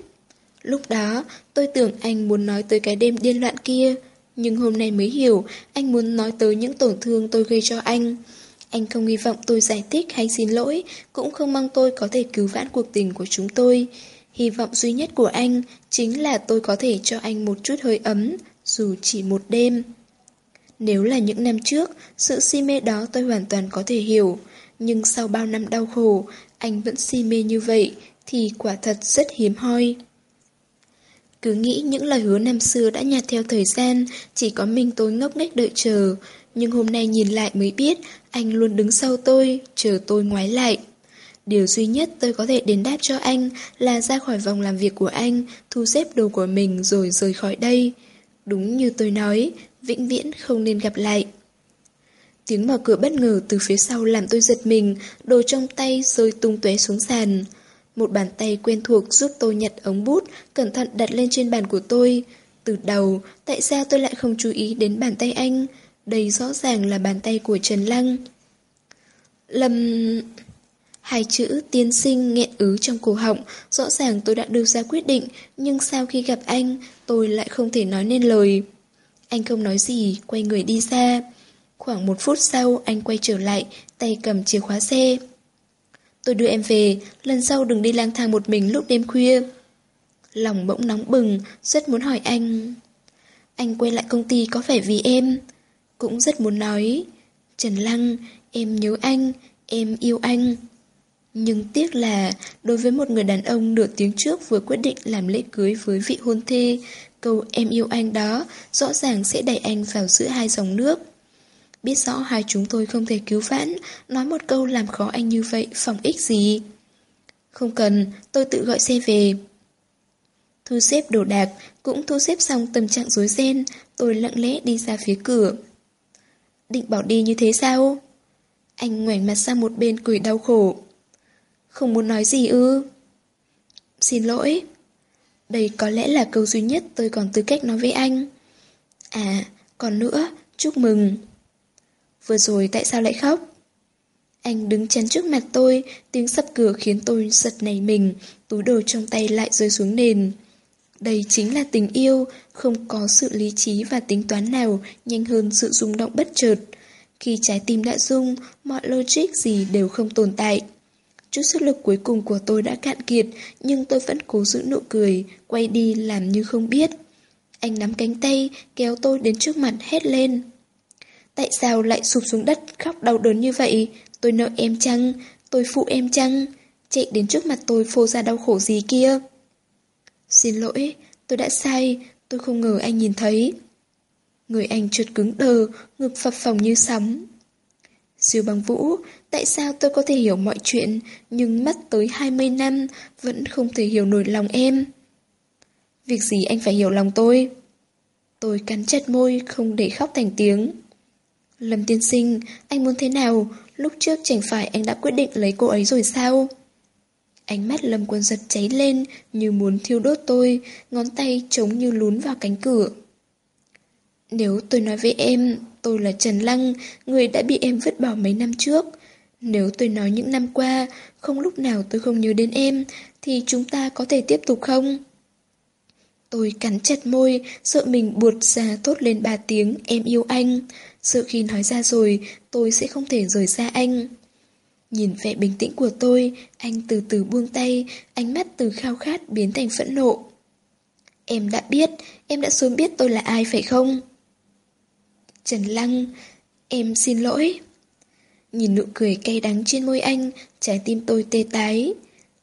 Lúc đó, tôi tưởng anh muốn nói tới cái đêm điên loạn kia, nhưng hôm nay mới hiểu anh muốn nói tới những tổn thương tôi gây cho anh. Anh không hy vọng tôi giải thích hay xin lỗi, cũng không mong tôi có thể cứu vãn cuộc tình của chúng tôi. Hy vọng duy nhất của anh chính là tôi có thể cho anh một chút hơi ấm, dù chỉ một đêm. Nếu là những năm trước, sự si mê đó tôi hoàn toàn có thể hiểu. Nhưng sau bao năm đau khổ, anh vẫn si mê như vậy, thì quả thật rất hiếm hoi. Cứ nghĩ những lời hứa năm xưa đã nhạt theo thời gian, chỉ có mình tôi ngốc nghếch đợi chờ. Nhưng hôm nay nhìn lại mới biết, anh luôn đứng sau tôi, chờ tôi ngoái lại. Điều duy nhất tôi có thể đền đáp cho anh là ra khỏi vòng làm việc của anh, thu xếp đồ của mình rồi rời khỏi đây. Đúng như tôi nói, vĩnh viễn không nên gặp lại. Tiếng mở cửa bất ngờ từ phía sau làm tôi giật mình, đồ trong tay rơi tung tóe xuống sàn. Một bàn tay quen thuộc giúp tôi nhặt ống bút, cẩn thận đặt lên trên bàn của tôi. Từ đầu, tại sao tôi lại không chú ý đến bàn tay anh? Đây rõ ràng là bàn tay của Trần Lăng. Lâm... Hai chữ tiên sinh nghẹn ứ trong cổ họng, rõ ràng tôi đã đưa ra quyết định, nhưng sau khi gặp anh, tôi lại không thể nói nên lời. Anh không nói gì, quay người đi ra. Khoảng một phút sau, anh quay trở lại, tay cầm chìa khóa xe. Tôi đưa em về, lần sau đừng đi lang thang một mình lúc đêm khuya. Lòng bỗng nóng bừng, rất muốn hỏi anh. Anh quay lại công ty có phải vì em? Cũng rất muốn nói. Trần Lăng, em nhớ anh, em yêu anh. Nhưng tiếc là, đối với một người đàn ông nửa tiếng trước vừa quyết định làm lễ cưới với vị hôn thê, câu em yêu anh đó rõ ràng sẽ đẩy anh vào giữa hai dòng nước. Biết rõ hai chúng tôi không thể cứu vãn, nói một câu làm khó anh như vậy phòng ích gì. Không cần, tôi tự gọi xe về. Thu xếp đồ đạc, cũng thu xếp xong tâm trạng rối ren, tôi lặng lẽ đi ra phía cửa. Định bỏ đi như thế sao? Anh ngoảnh mặt sang một bên cười đau khổ. Không muốn nói gì ư? Xin lỗi. Đây có lẽ là câu duy nhất tôi còn tư cách nói với anh. À, còn nữa, chúc mừng. Vừa rồi tại sao lại khóc? Anh đứng chắn trước mặt tôi, tiếng sập cửa khiến tôi giật nảy mình, túi đồ trong tay lại rơi xuống nền. Đây chính là tình yêu, không có sự lý trí và tính toán nào nhanh hơn sự rung động bất chợt. Khi trái tim đã rung, mọi logic gì đều không tồn tại. Chút sức lực cuối cùng của tôi đã cạn kiệt, nhưng tôi vẫn cố giữ nụ cười, quay đi làm như không biết. Anh nắm cánh tay, kéo tôi đến trước mặt hét lên. Tại sao lại sụp xuống đất khóc đau đớn như vậy? Tôi nợ em chăng? Tôi phụ em chăng? Chạy đến trước mặt tôi phô ra đau khổ gì kia? Xin lỗi, tôi đã sai, tôi không ngờ anh nhìn thấy. Người anh trượt cứng đờ, ngực phập phồng như sóng. Siêu bằng vũ, tại sao tôi có thể hiểu mọi chuyện, nhưng mất tới 20 năm, vẫn không thể hiểu nổi lòng em? Việc gì anh phải hiểu lòng tôi? Tôi cắn chặt môi, không để khóc thành tiếng. Lâm tiên sinh, anh muốn thế nào? Lúc trước chẳng phải anh đã quyết định lấy cô ấy rồi sao? Ánh mắt Lâm Quân giật cháy lên như muốn thiêu đốt tôi, ngón tay trống như lún vào cánh cửa. Nếu tôi nói với em, tôi là Trần Lăng, người đã bị em vứt bỏ mấy năm trước. Nếu tôi nói những năm qua, không lúc nào tôi không nhớ đến em, thì chúng ta có thể tiếp tục không? Tôi cắn chặt môi, sợ mình buột ra tốt lên ba tiếng em yêu anh. Sợ khi nói ra rồi, tôi sẽ không thể rời xa anh. Nhìn vẻ bình tĩnh của tôi, anh từ từ buông tay, ánh mắt từ khao khát biến thành phẫn nộ. Em đã biết, em đã sớm biết tôi là ai phải không? Trần Lăng, em xin lỗi. Nhìn nụ cười cay đắng trên môi anh, trái tim tôi tê tái.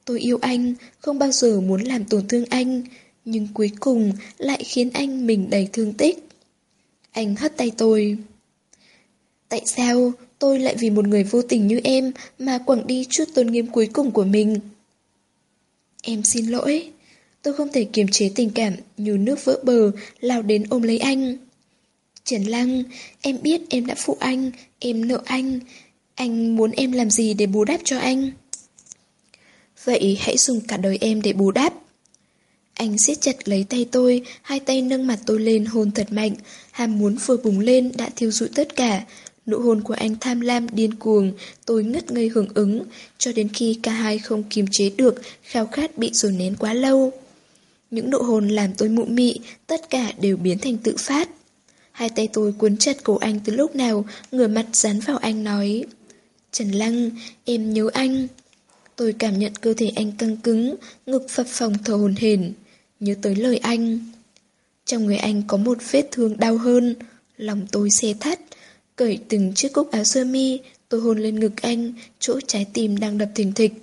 Tôi yêu anh, không bao giờ muốn làm tổn thương anh, nhưng cuối cùng lại khiến anh mình đầy thương tích. Anh hất tay tôi. Tại sao tôi lại vì một người vô tình như em mà quẳng đi chút tôn nghiêm cuối cùng của mình. Em xin lỗi. Tôi không thể kiềm chế tình cảm như nước vỡ bờ lao đến ôm lấy anh. Trần Lăng, em biết em đã phụ anh, em nợ anh. Anh muốn em làm gì để bù đắp cho anh? Vậy hãy dùng cả đời em để bù đắp. Anh siết chặt lấy tay tôi, hai tay nâng mặt tôi lên hôn thật mạnh, ham muốn vừa bùng lên đã thiêu dụi tất cả. Nụ hôn của anh tham lam điên cuồng, tôi ngất ngây hưởng ứng, cho đến khi cả hai không kiềm chế được, khao khát bị dồn nén quá lâu. Những nụ hôn làm tôi mụ mị, tất cả đều biến thành tự phát. Hai tay tôi cuốn chặt cổ anh từ lúc nào, ngửa mặt dán vào anh nói. Trần Lăng, em nhớ anh. Tôi cảm nhận cơ thể anh căng cứng, ngực phập phồng thở hồn hển, nhớ tới lời anh. Trong người anh có một vết thương đau hơn, lòng tôi xe thắt, cởi từng chiếc cúc áo sơ mi, tôi hôn lên ngực anh, chỗ trái tim đang đập thình thịch.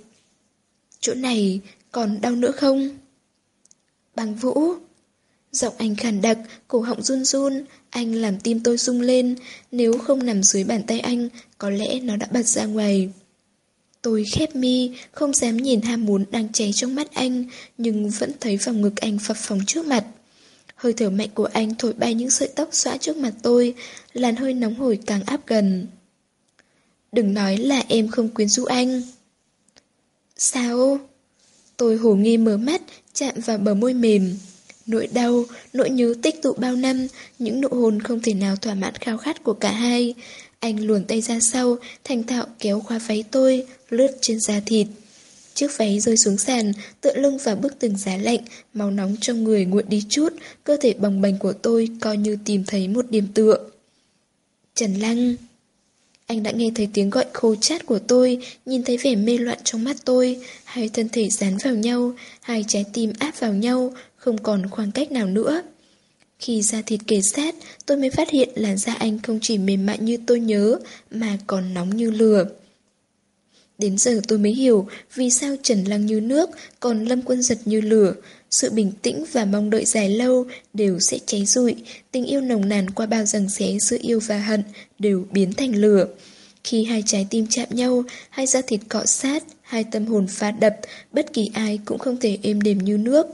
Chỗ này còn đau nữa không? Bằng vũ. Giọng anh khàn đặc, cổ họng run run, anh làm tim tôi rung lên, nếu không nằm dưới bàn tay anh, có lẽ nó đã bật ra ngoài. Tôi khép mi, không dám nhìn ham muốn đang cháy trong mắt anh, nhưng vẫn thấy vòng ngực anh phập phồng trước mặt. Hơi thở mạnh của anh thổi bay những sợi tóc xõa trước mặt tôi, làn hơi nóng hổi càng áp gần. Đừng nói là em không quyến rũ anh. Sao? Tôi hồ nghi mở mắt, chạm vào bờ môi mềm. Nỗi đau, nỗi nhớ tích tụ bao năm, những nụ hôn không thể nào thỏa mãn khao khát của cả hai. Anh luồn tay ra sau, thành thạo kéo khóa váy tôi, lướt trên da thịt. Chiếc váy rơi xuống sàn, tựa lưng vào bức tường giá lạnh, máu nóng trong người nguội đi chút, cơ thể bồng bềnh của tôi coi như tìm thấy một điểm tựa. Trần Lăng Anh đã nghe thấy tiếng gọi khô chát của tôi, nhìn thấy vẻ mê loạn trong mắt tôi, hai thân thể dán vào nhau, hai trái tim áp vào nhau, không còn khoảng cách nào nữa. Khi da thịt kề sát, tôi mới phát hiện là da anh không chỉ mềm mại như tôi nhớ, mà còn nóng như lửa. Đến giờ tôi mới hiểu vì sao Trần Lăng như nước, còn Lâm Quân Giật như lửa. Sự bình tĩnh và mong đợi dài lâu đều sẽ cháy rụi, tình yêu nồng nàn qua bao rằng xé giữa yêu và hận đều biến thành lửa. Khi hai trái tim chạm nhau, hai da thịt cọ sát, hai tâm hồn phá đập, bất kỳ ai cũng không thể êm đềm như nước.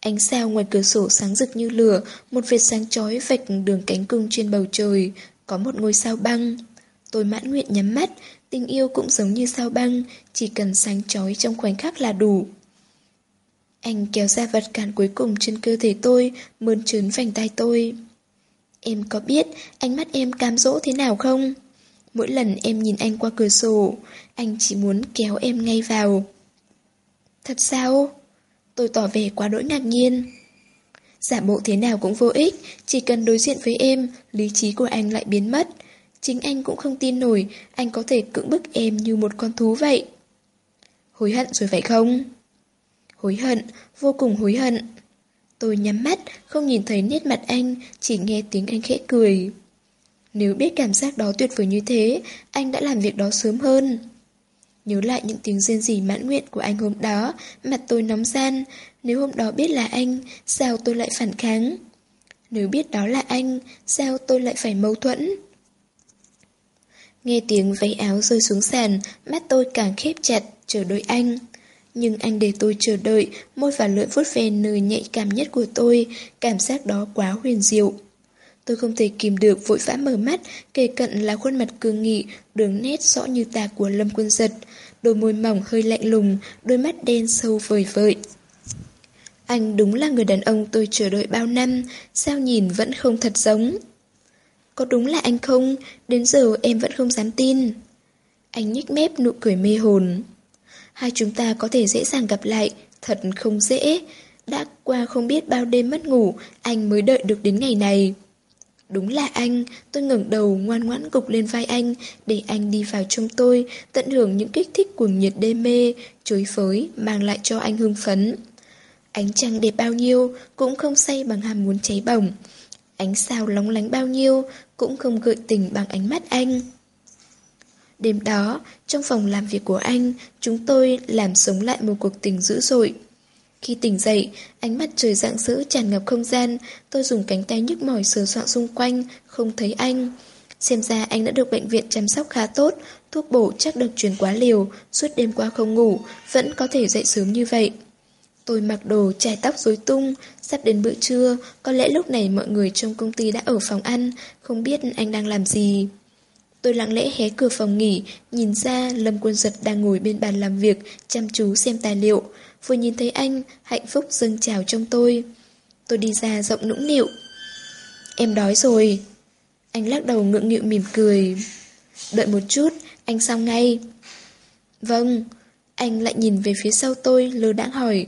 Ánh sao ngoài cửa sổ sáng rực như lửa, một vệt sáng chói vạch đường cánh cung trên bầu trời, có một ngôi sao băng. Tôi mãn nguyện nhắm mắt, tình yêu cũng giống như sao băng, chỉ cần sáng chói trong khoảnh khắc là đủ. Anh kéo ra vật cản cuối cùng trên cơ thể tôi, mơn trớn vành tay tôi. Em có biết ánh mắt em cam dỗ thế nào không? Mỗi lần em nhìn anh qua cửa sổ, anh chỉ muốn kéo em ngay vào. Thật sao? Tôi tỏ vẻ quá đỗi ngạc nhiên. Giả bộ thế nào cũng vô ích, chỉ cần đối diện với em, lý trí của anh lại biến mất. Chính anh cũng không tin nổi, anh có thể cưỡng bức em như một con thú vậy. Hối hận rồi phải không? Hối hận, vô cùng hối hận. Tôi nhắm mắt, không nhìn thấy nét mặt anh, chỉ nghe tiếng anh khẽ cười. Nếu biết cảm giác đó tuyệt vời như thế, anh đã làm việc đó sớm hơn. Nhớ lại những tiếng rên rỉ mãn nguyện của anh hôm đó, mặt tôi nóng gian. Nếu hôm đó biết là anh, sao tôi lại phản kháng? Nếu biết đó là anh, sao tôi lại phải mâu thuẫn? Nghe tiếng váy áo rơi xuống sàn, mắt tôi càng khép chặt, chờ đợi anh. Nhưng anh để tôi chờ đợi, môi và lưỡi vuốt ve nơi nhạy cảm nhất của tôi, cảm giác đó quá huyền diệu. Tôi không thể kìm được vội vã mở mắt, kề cận là khuôn mặt cương nghị, đường nét rõ như tà của Lâm Quân Giật. Đôi môi mỏng hơi lạnh lùng, đôi mắt đen sâu vời vợi. Anh đúng là người đàn ông tôi chờ đợi bao năm, sao nhìn vẫn không thật giống. Có đúng là anh không? Đến giờ em vẫn không dám tin. Anh nhếch mép nụ cười mê hồn. Hai chúng ta có thể dễ dàng gặp lại, thật không dễ. Đã qua không biết bao đêm mất ngủ, anh mới đợi được đến ngày này. Đúng là anh, tôi ngẩng đầu ngoan ngoãn gục lên vai anh, để anh đi vào trong tôi, tận hưởng những kích thích cuồng nhiệt đê mê, chối phới, mang lại cho anh hưng phấn. Ánh trăng đẹp bao nhiêu, cũng không say bằng ham muốn cháy bỏng. Ánh sao lóng lánh bao nhiêu, cũng không gợi tình bằng ánh mắt anh. Đêm đó, trong phòng làm việc của anh, chúng tôi làm sống lại một cuộc tình dữ dội. Khi tỉnh dậy, ánh mắt trời rạng rỡ tràn ngập không gian, tôi dùng cánh tay nhức mỏi sờ soạn xung quanh, không thấy anh. Xem ra anh đã được bệnh viện chăm sóc khá tốt, thuốc bổ chắc được truyền quá liều, suốt đêm qua không ngủ, vẫn có thể dậy sớm như vậy. Tôi mặc đồ, chải tóc rối tung, sắp đến bữa trưa, có lẽ lúc này mọi người trong công ty đã ở phòng ăn, không biết anh đang làm gì. Tôi lặng lẽ hé cửa phòng nghỉ, nhìn ra Lâm Quân Giật đang ngồi bên bàn làm việc, chăm chú xem tài liệu. Vừa nhìn thấy anh, hạnh phúc dâng trào trong tôi. Tôi đi ra rộng nũng nịu. Em đói rồi. Anh lắc đầu ngượng nghịu mỉm cười. Đợi một chút, anh xong ngay. Vâng. Anh lại nhìn về phía sau tôi, lơ đãng hỏi.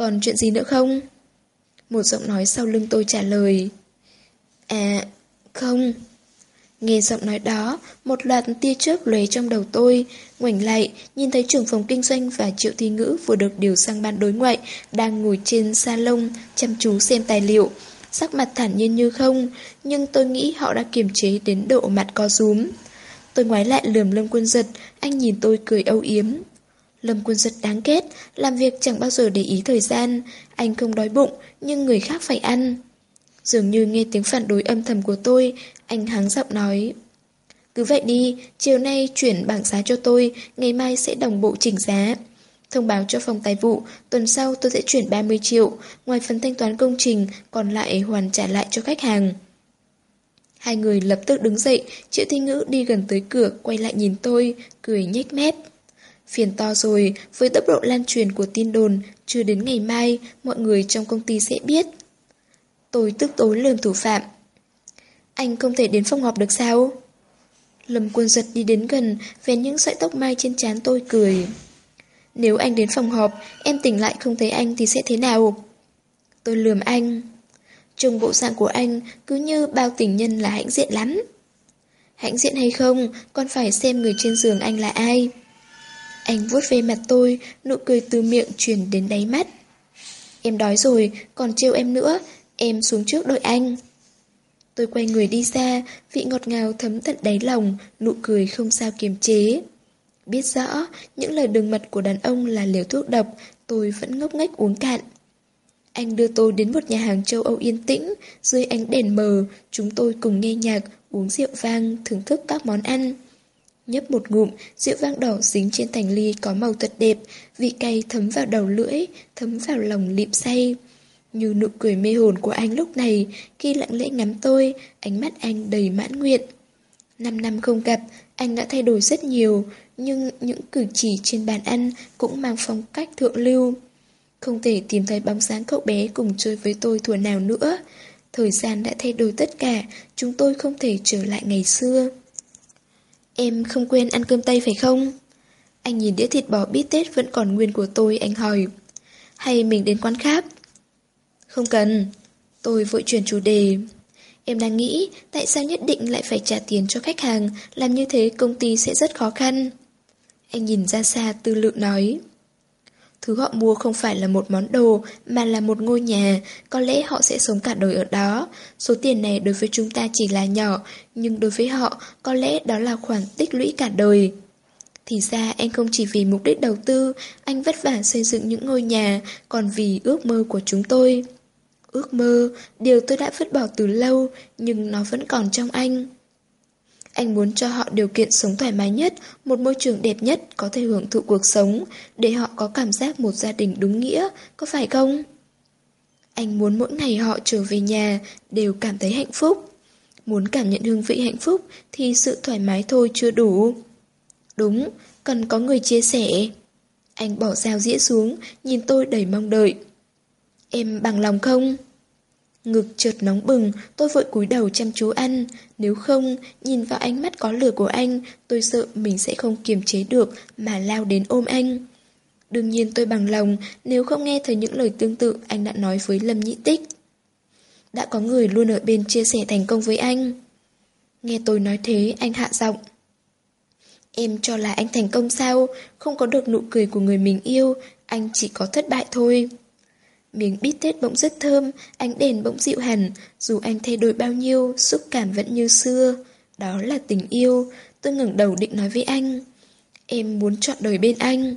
Còn chuyện gì nữa không? Một giọng nói sau lưng tôi trả lời. À, không. Nghe giọng nói đó, một loạt tia chớp lóe trong đầu tôi, ngoảnh lại, nhìn thấy trưởng phòng kinh doanh và triệu thi ngữ vừa được điều sang ban đối ngoại, đang ngồi trên salon, chăm chú xem tài liệu. Sắc mặt thản nhiên như không, nhưng tôi nghĩ họ đã kiềm chế đến độ mặt co rúm. Tôi ngoái lại lườm Lâm Quân Giật, anh nhìn tôi cười âu yếm. Lâm Quân rất đáng ghét, làm việc chẳng bao giờ để ý thời gian, anh không đói bụng, nhưng người khác phải ăn. Dường như nghe tiếng phản đối âm thầm của tôi, anh hắng giọng nói. Cứ vậy đi, chiều nay chuyển bảng giá cho tôi, ngày mai sẽ đồng bộ chỉnh giá. Thông báo cho phòng tài vụ, tuần sau tôi sẽ chuyển 30 triệu, ngoài phần thanh toán công trình, còn lại hoàn trả lại cho khách hàng. Hai người lập tức đứng dậy, Triệu Thi Ngữ đi gần tới cửa, quay lại nhìn tôi, cười nhếch mép. Phiền to rồi, với tốc độ lan truyền của tin đồn, chưa đến ngày mai, mọi người trong công ty sẽ biết. Tôi tức tối lườm thủ phạm. Anh không thể đến phòng họp được sao? Lâm quân giật đi đến gần, vén những sợi tóc mai trên trán tôi cười. Nếu anh đến phòng họp, em tỉnh lại không thấy anh thì sẽ thế nào? Tôi lườm anh. Trông bộ dạng của anh cứ như bao tình nhân là hãnh diện lắm. Hãnh diện hay không, còn phải xem người trên giường anh là ai. Anh vuốt về mặt tôi, nụ cười từ miệng truyền đến đáy mắt. Em đói rồi, còn trêu em nữa, em xuống trước đợi anh. Tôi quay người đi xa, vị ngọt ngào thấm tận đáy lòng, nụ cười không sao kiềm chế. Biết rõ, những lời đường mật của đàn ông là liều thuốc độc, tôi vẫn ngốc nghếch uống cạn. Anh đưa tôi đến một nhà hàng châu Âu yên tĩnh, dưới ánh đèn mờ, chúng tôi cùng nghe nhạc, uống rượu vang, thưởng thức các món ăn. Nhấp một ngụm, rượu vang đỏ dính trên thành ly có màu thật đẹp, vị cay thấm vào đầu lưỡi, thấm vào lòng lịm say. Như nụ cười mê hồn của anh lúc này, khi lặng lẽ ngắm tôi, ánh mắt anh đầy mãn nguyện. Năm năm không gặp, anh đã thay đổi rất nhiều, nhưng những cử chỉ trên bàn ăn cũng mang phong cách thượng lưu. Không thể tìm thấy bóng dáng cậu bé cùng chơi với tôi thuở nào nữa. Thời gian đã thay đổi tất cả, chúng tôi không thể trở lại ngày xưa. Em không quên ăn cơm tây phải không? Anh nhìn đĩa thịt bò bít tết vẫn còn nguyên của tôi, anh hỏi. Hay mình đến quán khác? Không cần. Tôi vội chuyển chủ đề. Em đang nghĩ tại sao nhất định lại phải trả tiền cho khách hàng, làm như thế công ty sẽ rất khó khăn. Anh nhìn ra xa tư lự nói. Thứ họ mua không phải là một món đồ, mà là một ngôi nhà, có lẽ họ sẽ sống cả đời ở đó. Số tiền này đối với chúng ta chỉ là nhỏ, nhưng đối với họ, có lẽ đó là khoản tích lũy cả đời. Thì ra anh không chỉ vì mục đích đầu tư, anh vất vả xây dựng những ngôi nhà, còn vì ước mơ của chúng tôi. Ước mơ, điều tôi đã vứt bỏ từ lâu, nhưng nó vẫn còn trong anh. Anh muốn cho họ điều kiện sống thoải mái nhất, một môi trường đẹp nhất, có thể hưởng thụ cuộc sống, để họ có cảm giác một gia đình đúng nghĩa, có phải không? Anh muốn mỗi ngày họ trở về nhà đều cảm thấy hạnh phúc. Muốn cảm nhận hương vị hạnh phúc thì sự thoải mái thôi chưa đủ. Đúng, cần có người chia sẻ. Anh bỏ dao dĩa xuống, nhìn tôi đầy mong đợi. Em bằng lòng không? Ngực chợt nóng bừng, tôi vội cúi đầu chăm chú ăn. Nếu không, nhìn vào ánh mắt có lửa của anh, tôi sợ mình sẽ không kiềm chế được mà lao đến ôm anh. Đương nhiên tôi bằng lòng, nếu không nghe thấy những lời tương tự anh đã nói với Lâm Nhĩ Tích. Đã có người luôn ở bên chia sẻ thành công với anh. Nghe tôi nói thế, anh hạ giọng. Em cho là anh thành công sao? Không có được nụ cười của người mình yêu, anh chỉ có thất bại thôi. Miếng bít tết bỗng rất thơm, ánh đèn bỗng dịu hẳn, dù anh thay đổi bao nhiêu, xúc cảm vẫn như xưa. Đó là tình yêu, tôi ngẩng đầu định nói với anh. Em muốn chọn đời bên anh.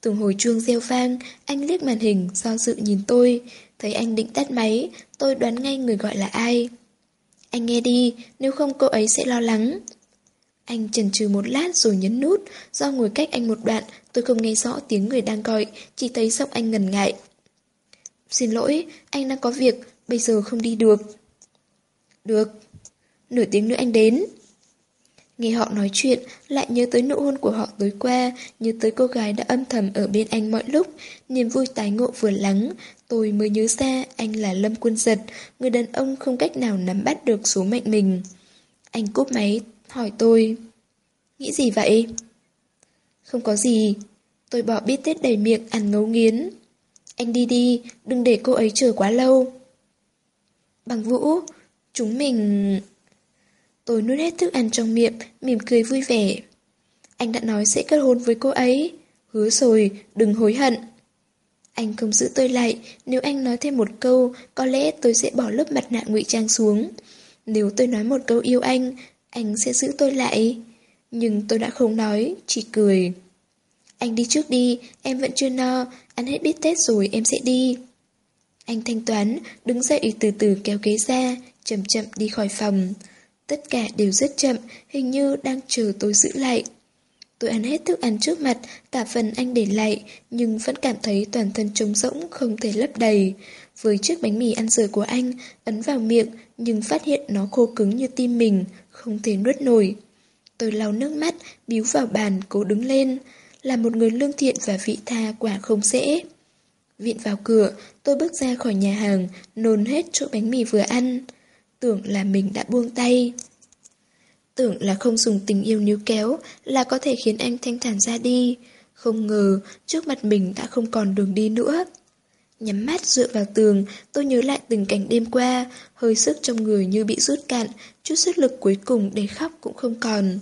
Từng hồi chuông reo vang, anh liếc màn hình, do dự nhìn tôi. Thấy anh định tắt máy, tôi đoán ngay người gọi là ai. Anh nghe đi, nếu không cô ấy sẽ lo lắng. Anh chần chừ một lát rồi nhấn nút, do ngồi cách anh một đoạn, tôi không nghe rõ tiếng người đang gọi, chỉ thấy giọng anh ngần ngại. Xin lỗi, anh đang có việc, bây giờ không đi được. Được. Nửa tiếng nữa anh đến. Nghe họ nói chuyện, lại nhớ tới nụ hôn của họ tối qua, nhớ tới cô gái đã âm thầm ở bên anh mọi lúc, niềm vui tái ngộ vừa lắng, tôi mới nhớ ra anh là Lâm Quân Giật, người đàn ông không cách nào nắm bắt được số mệnh mình. Anh cúp máy, hỏi tôi. Nghĩ gì vậy? Không có gì. Tôi bỏ bít tết đầy miệng ăn ngấu nghiến. Anh đi đi, đừng để cô ấy chờ quá lâu. Bằng Vũ, chúng mình... Tôi nuốt hết thức ăn trong miệng, mỉm cười vui vẻ. Anh đã nói sẽ kết hôn với cô ấy. Hứa rồi, đừng hối hận. Anh không giữ tôi lại, nếu anh nói thêm một câu, có lẽ tôi sẽ bỏ lớp mặt nạ ngụy trang xuống. Nếu tôi nói một câu yêu anh, anh sẽ giữ tôi lại. Nhưng tôi đã không nói, chỉ cười. Anh đi trước đi, em vẫn chưa no, ăn hết bít tết rồi em sẽ đi. Anh thanh toán, đứng dậy từ từ kéo ghế ra, chậm chậm đi khỏi phòng. Tất cả đều rất chậm, hình như đang chờ tôi giữ lại. Tôi ăn hết thức ăn trước mặt, cả phần anh để lại, nhưng vẫn cảm thấy toàn thân trống rỗng, không thể lấp đầy. Với chiếc bánh mì ăn rời của anh, ấn vào miệng, nhưng phát hiện nó khô cứng như tim mình, không thể nuốt nổi. Tôi lau nước mắt, biếu vào bàn, cố đứng lên. Là một người lương thiện và vị tha quả không dễ. Viện vào cửa, tôi bước ra khỏi nhà hàng, nôn hết chỗ bánh mì vừa ăn. Tưởng là mình đã buông tay. Tưởng là không dùng tình yêu níu kéo là có thể khiến anh thanh thản ra đi. Không ngờ, trước mặt mình đã không còn đường đi nữa. Nhắm mắt dựa vào tường, tôi nhớ lại tình cảnh đêm qua, hơi sức trong người như bị rút cạn, chút sức lực cuối cùng để khóc cũng không còn.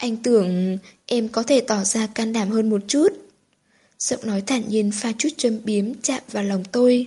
Anh tưởng em có thể tỏ ra can đảm hơn một chút. Giọng nói thản nhiên pha chút châm biếm chạm vào lòng tôi.